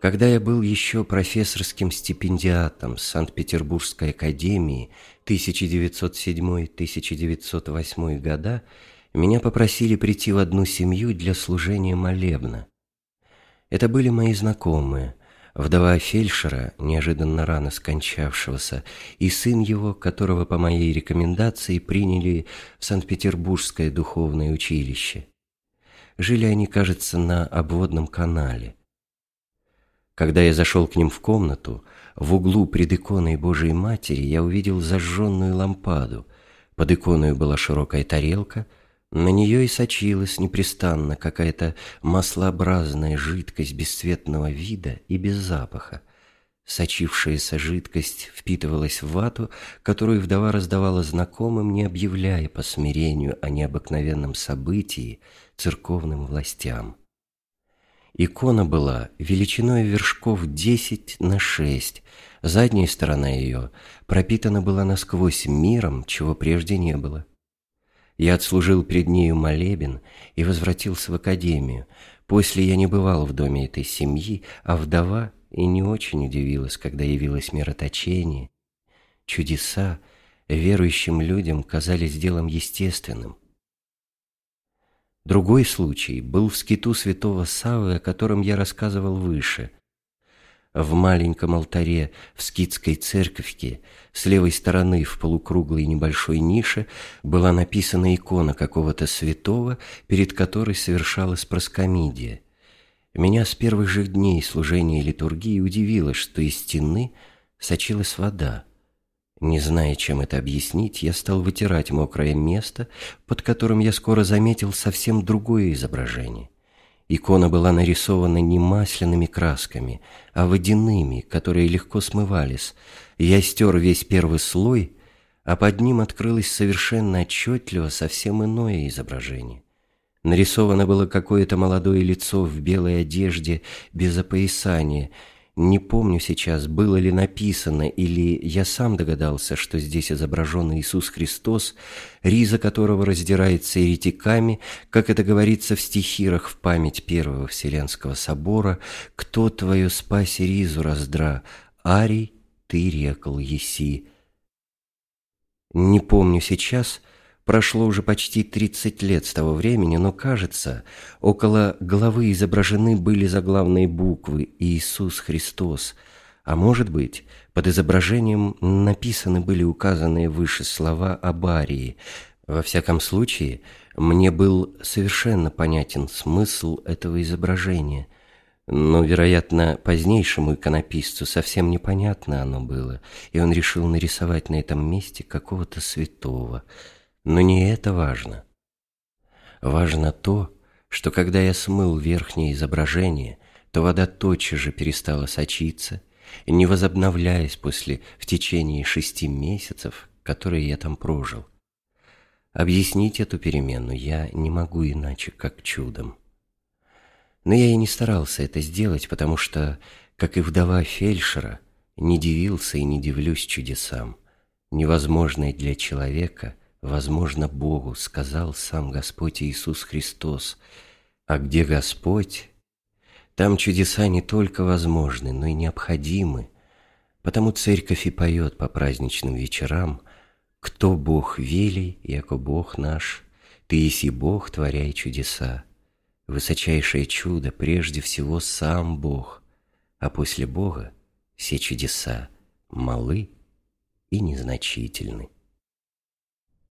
Когда я был еще профессорским стипендиатом Санкт-Петербургской академии 1907-1908 года, меня попросили прийти в одну семью для служения молебна. Это были мои знакомые, вдова фельдшера, неожиданно рано скончавшегося, и сын его, которого по моей рекомендации приняли в Санкт-Петербургское духовное училище. Жили они, кажется, на обводном канале. Когда я зашел к ним в комнату, в углу пред иконой Божией Матери я увидел зажженную лампаду. Под иконой была широкая тарелка, на нее и сочилась непрестанно какая-то маслообразная жидкость бесцветного вида и без запаха. Сочившаяся жидкость впитывалась в вату, которую вдова раздавала знакомым, не объявляя по смирению о необыкновенном событии, церковным властям. Икона была величиной вершков 10 на 6, задняя сторона ее пропитана была насквозь миром, чего прежде не было. Я отслужил перед нею молебен и возвратился в академию. После я не бывал в доме этой семьи, а вдова и не очень удивилась, когда явилось мироточение. Чудеса верующим людям казались делом естественным. Другой случай был в скиту святого Савы, о котором я рассказывал выше. В маленьком алтаре в скитской церковке с левой стороны в полукруглой небольшой нише была написана икона какого-то святого, перед которой совершалась проскомидия. Меня с первых же дней служения литургии удивило, что из стены сочилась вода. Не зная, чем это объяснить, я стал вытирать мокрое место, под которым я скоро заметил совсем другое изображение. Икона была нарисована не масляными красками, а водяными, которые легко смывались. Я стер весь первый слой, а под ним открылось совершенно отчетливо совсем иное изображение. Нарисовано было какое-то молодое лицо в белой одежде без опоясания – не помню сейчас, было ли написано, или я сам догадался, что здесь изображен Иисус Христос, риза которого раздирается еретиками, как это говорится в стихирах в память Первого Вселенского Собора, «Кто твою спаси ризу раздра? Арий, ты рекал еси». Не помню сейчас, Прошло уже почти 30 лет с того времени, но, кажется, около главы изображены были заглавные буквы «Иисус Христос», а может быть, под изображением написаны были указанные выше слова об Арии. Во всяком случае, мне был совершенно понятен смысл этого изображения. Но, вероятно, позднейшему иконописцу совсем непонятно оно было, и он решил нарисовать на этом месте какого-то святого – но не это важно. Важно то, что когда я смыл верхнее изображение, то вода тотчас же перестала сочиться, не возобновляясь после в течение шести месяцев, которые я там прожил. Объяснить эту перемену я не могу иначе, как чудом. Но я и не старался это сделать, потому что, как и вдова фельдшера, не дивился и не дивлюсь чудесам. Невозможное для человека, возможно Богу, сказал сам Господь Иисус Христос. А где Господь, там чудеса не только возможны, но и необходимы. Потому церковь и поет по праздничным вечерам «Кто Бог велий, яко Бог наш, Ты еси Бог, творяй чудеса». Высочайшее чудо прежде всего сам Бог, а после Бога все чудеса малы и незначительны.